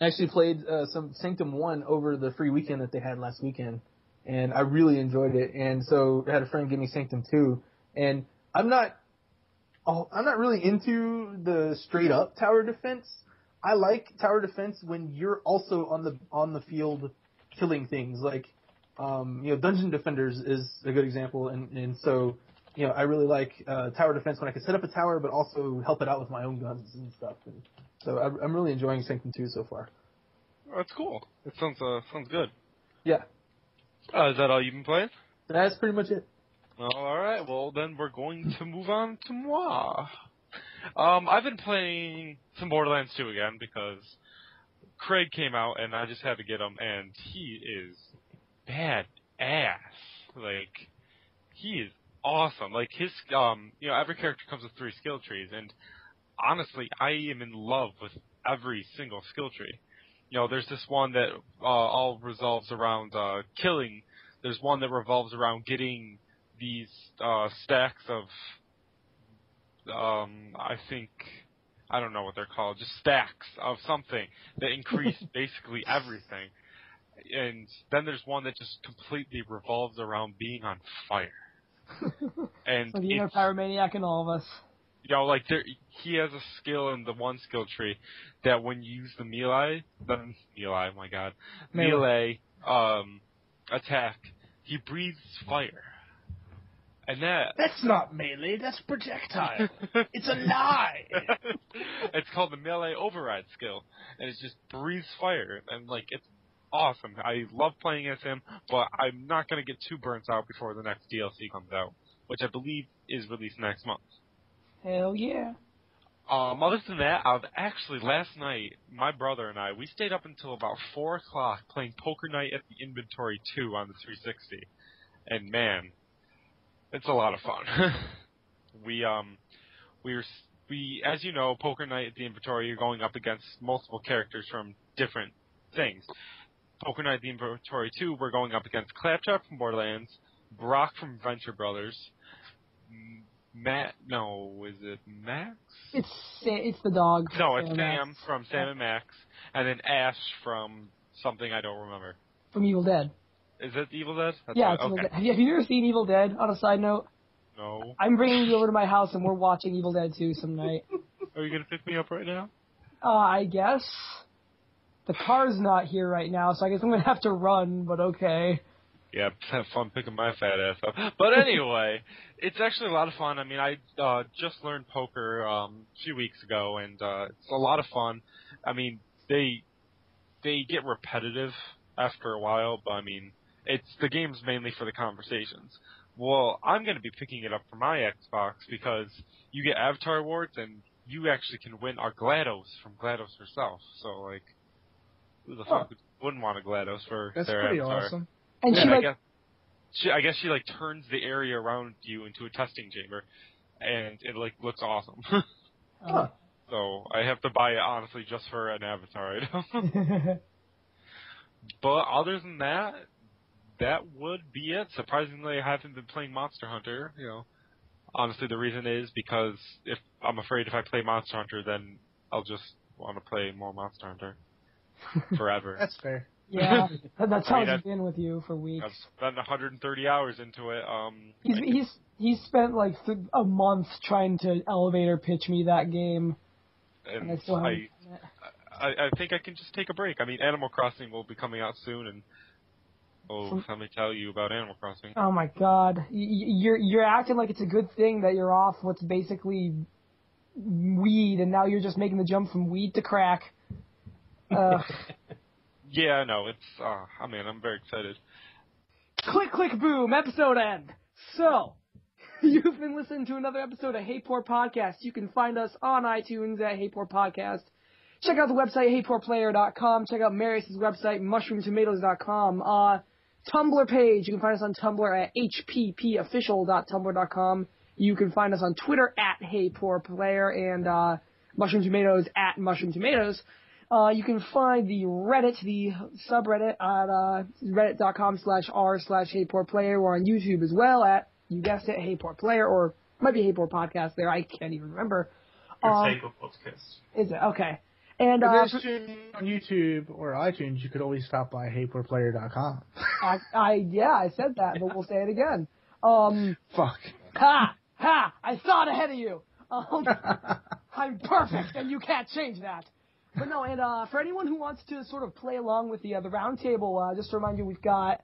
actually played uh, some Sanctum One over the free weekend that they had last weekend, and I really enjoyed it. And so I had a friend give me Sanctum Two, and I'm not, oh, I'm not really into the straight up tower defense. I like tower defense when you're also on the on the field killing things like um, you know, Dungeon Defenders is a good example, and, and so, you know, I really like uh, tower defense when I can set up a tower, but also help it out with my own guns and stuff. And so I, I'm really enjoying Sanctum 2 so far. That's cool. It sounds uh, sounds good. Yeah, Uh, is that all you've been playing? that's pretty much it. Well, all right. Well, then we're going to move on to moi. Um, I've been playing some Borderlands 2 again because Krieg came out and I just had to get him, and he is bad ass. Like, he is awesome. Like his, um, you know, every character comes with three skill trees, and honestly, I am in love with every single skill tree. You know, there's this one that uh, all revolves around uh, killing. There's one that revolves around getting these uh, stacks of, um, I think, I don't know what they're called, just stacks of something that increase basically everything. And then there's one that just completely revolves around being on fire. And So the inner it's- pyromaniac in all of us. you know, like there, he has a skill in the one skill tree that when you use the melee, the melee, oh my god, Melee. melee, um, attack, he breathes fire, and that That's not melee, that's projectile. it's a lie. it's called the melee override skill, and it just breathes fire, and like it's awesome. I love playing as him, but I'm not gonna get too burnt out before the next DLC comes out, which I believe is released next month. Hell yeah. Um, other than that, I've actually last night, my brother and I, we stayed up until about four o'clock playing Poker Night at the Inventory Two on the 360, and man, it's a lot of fun. we um we were we as you know, Poker Night at the Inventory, you're going up against multiple characters from different things. Poker Night the Inventory 2, we're going up against Claptrap from Borderlands, Brock from Venture Brothers, Matt, no, is it Max? It's Sa- it's the dog. No, it's Sam from Sam and Max, and then Ash from something I don't remember. from Evil Dead. Is it Evil Dead? That's yeah, right, it's Evil okay. Dead. Have you, have you ever seen Evil Dead? On a side note, No. I'm bringing you over to my house and we're watching Evil Dead 2 some night. Are you gonna pick me up right now? Uh, I guess the car's not here right now, so I guess I'm gonna have to run. But okay. Yeah, have fun picking my fat ass up. But anyway, it's actually a lot of fun. I mean, I uh, just learned poker um, a few weeks ago, and uh, it's a lot of fun. I mean, they they get repetitive after a while, but I mean, it's the game's mainly for the conversations. Well, I'm going to be picking it up for my Xbox because you get Avatar awards, and you actually can win our GLaDOS from GLaDOS herself. So, like, who the fuck wouldn't want a GLaDOS for That's their pretty Avatar? awesome. And Yeah, she I like guess she, I guess she like turns the area around you into a testing chamber, and it like looks awesome. uh, so I have to buy it honestly just for an avatar item. but other than that, that would be it. Surprisingly, I haven't been playing Monster Hunter. You know, honestly, the reason is because if I'm afraid if I play Monster Hunter, then I'll just want to play more Monster Hunter forever. That's fair. yeah, that, that's how I mean, it's been with you for weeks. I've spent 130 hours into it. Um, He's I- he's he's spent like th- a month trying to elevator pitch me that game, and I still haven't. I, done it. I, I think I can just take a break. I mean, Animal Crossing will be coming out soon, and oh, let me tell you about Animal Crossing. Oh my god, Y- y- you're you're acting like it's a good thing that you're off what's basically weed, and now you're just making the jump from weed to crack. Uh, Yeah, I know. It's. Uh, I mean, I'm very excited. click, click, boom, episode end. So, you've been listening to another episode of Hey Poor Podcast. You can find us on iTunes at Hey Poor Podcast. Check out the website, heypoorplayer.com. Check out Marius' website, mushroomtomatoes.com. Uh, Tumblr page, you can find us on Tumblr at hppofficial.tumblr.com. You can find us on Twitter at Hey Poor Player and uh, Mushroom Tomatoes at Mushroom Tomatoes. Uh, you can find the Reddit, the subreddit at uh, reddit.com slash r slash Hey Poor Player. We're on YouTube as well at, you guessed it, Hey Poor Player, or might be Hey Poor Podcast there. I can't even remember. It's Um, Paper Podcast. Is it? Okay. And If uh, there's on YouTube or iTunes, you could always stop by heypoorplayer.com. I, I yeah, I said that, but we'll say it again. Um, Fuck. ha ha! I thought ahead of you. Um, I'm perfect, and you can't change that. But no, and uh, for anyone who wants to sort of play along with the uh, the roundtable, uh, just to remind you, we've got.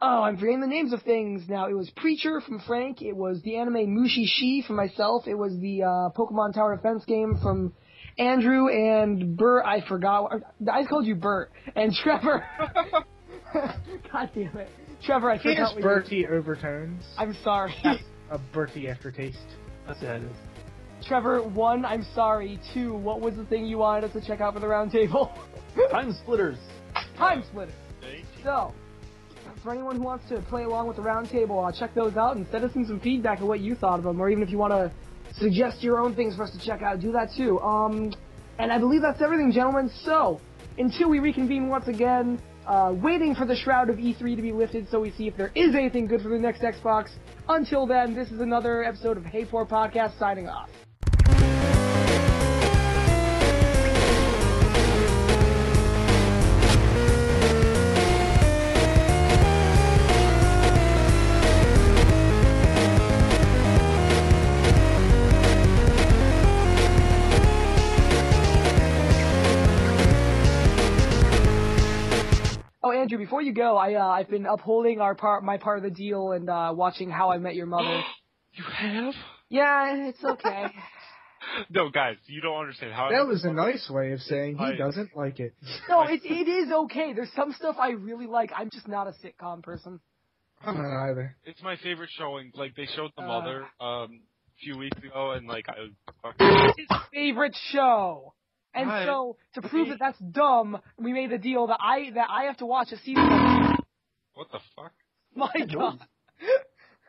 Oh, I'm forgetting the names of things now. It was Preacher from Frank. It was the anime Mushi Shi from myself. It was the uh, Pokemon Tower Defense game from Andrew and Bert. I forgot. I called you Bert and Trevor. God damn it, Trevor! I He has forgot. what you- Bertie overtones. I'm sorry. A Bertie aftertaste. That's it. Trevor, one, I'm sorry. Two, what was the thing you wanted us to check out for the roundtable? TimeSplitters. Time splitters. So, for anyone who wants to play along with the roundtable, uh, check those out and send us in some feedback of what you thought of them, or even if you want to suggest your own things for us to check out, do that too. Um, and I believe that's everything, gentlemen. So, until we reconvene once again, uh, waiting for the shroud of E3 to be lifted so we see if there is anything good for the next Xbox. Until then, this is another episode of Hey Poor Podcast signing off. Andrew, before you go, I uh, I've been upholding our part, my part of the deal, and uh, watching How I Met Your Mother. You have? yeah, it's okay. No, guys, you don't understand how. That was a nice way of saying I- he doesn't like it. no, it it is okay. There's some stuff I really like. I'm just not a sitcom person. I'm not either. It's my favorite showing. Like they showed the Uh. mother um a few weeks ago, and like I was. His favorite show. And Right. so, to prove that that's dumb, we made a deal that I that I have to watch a season. Of What the fuck? My God.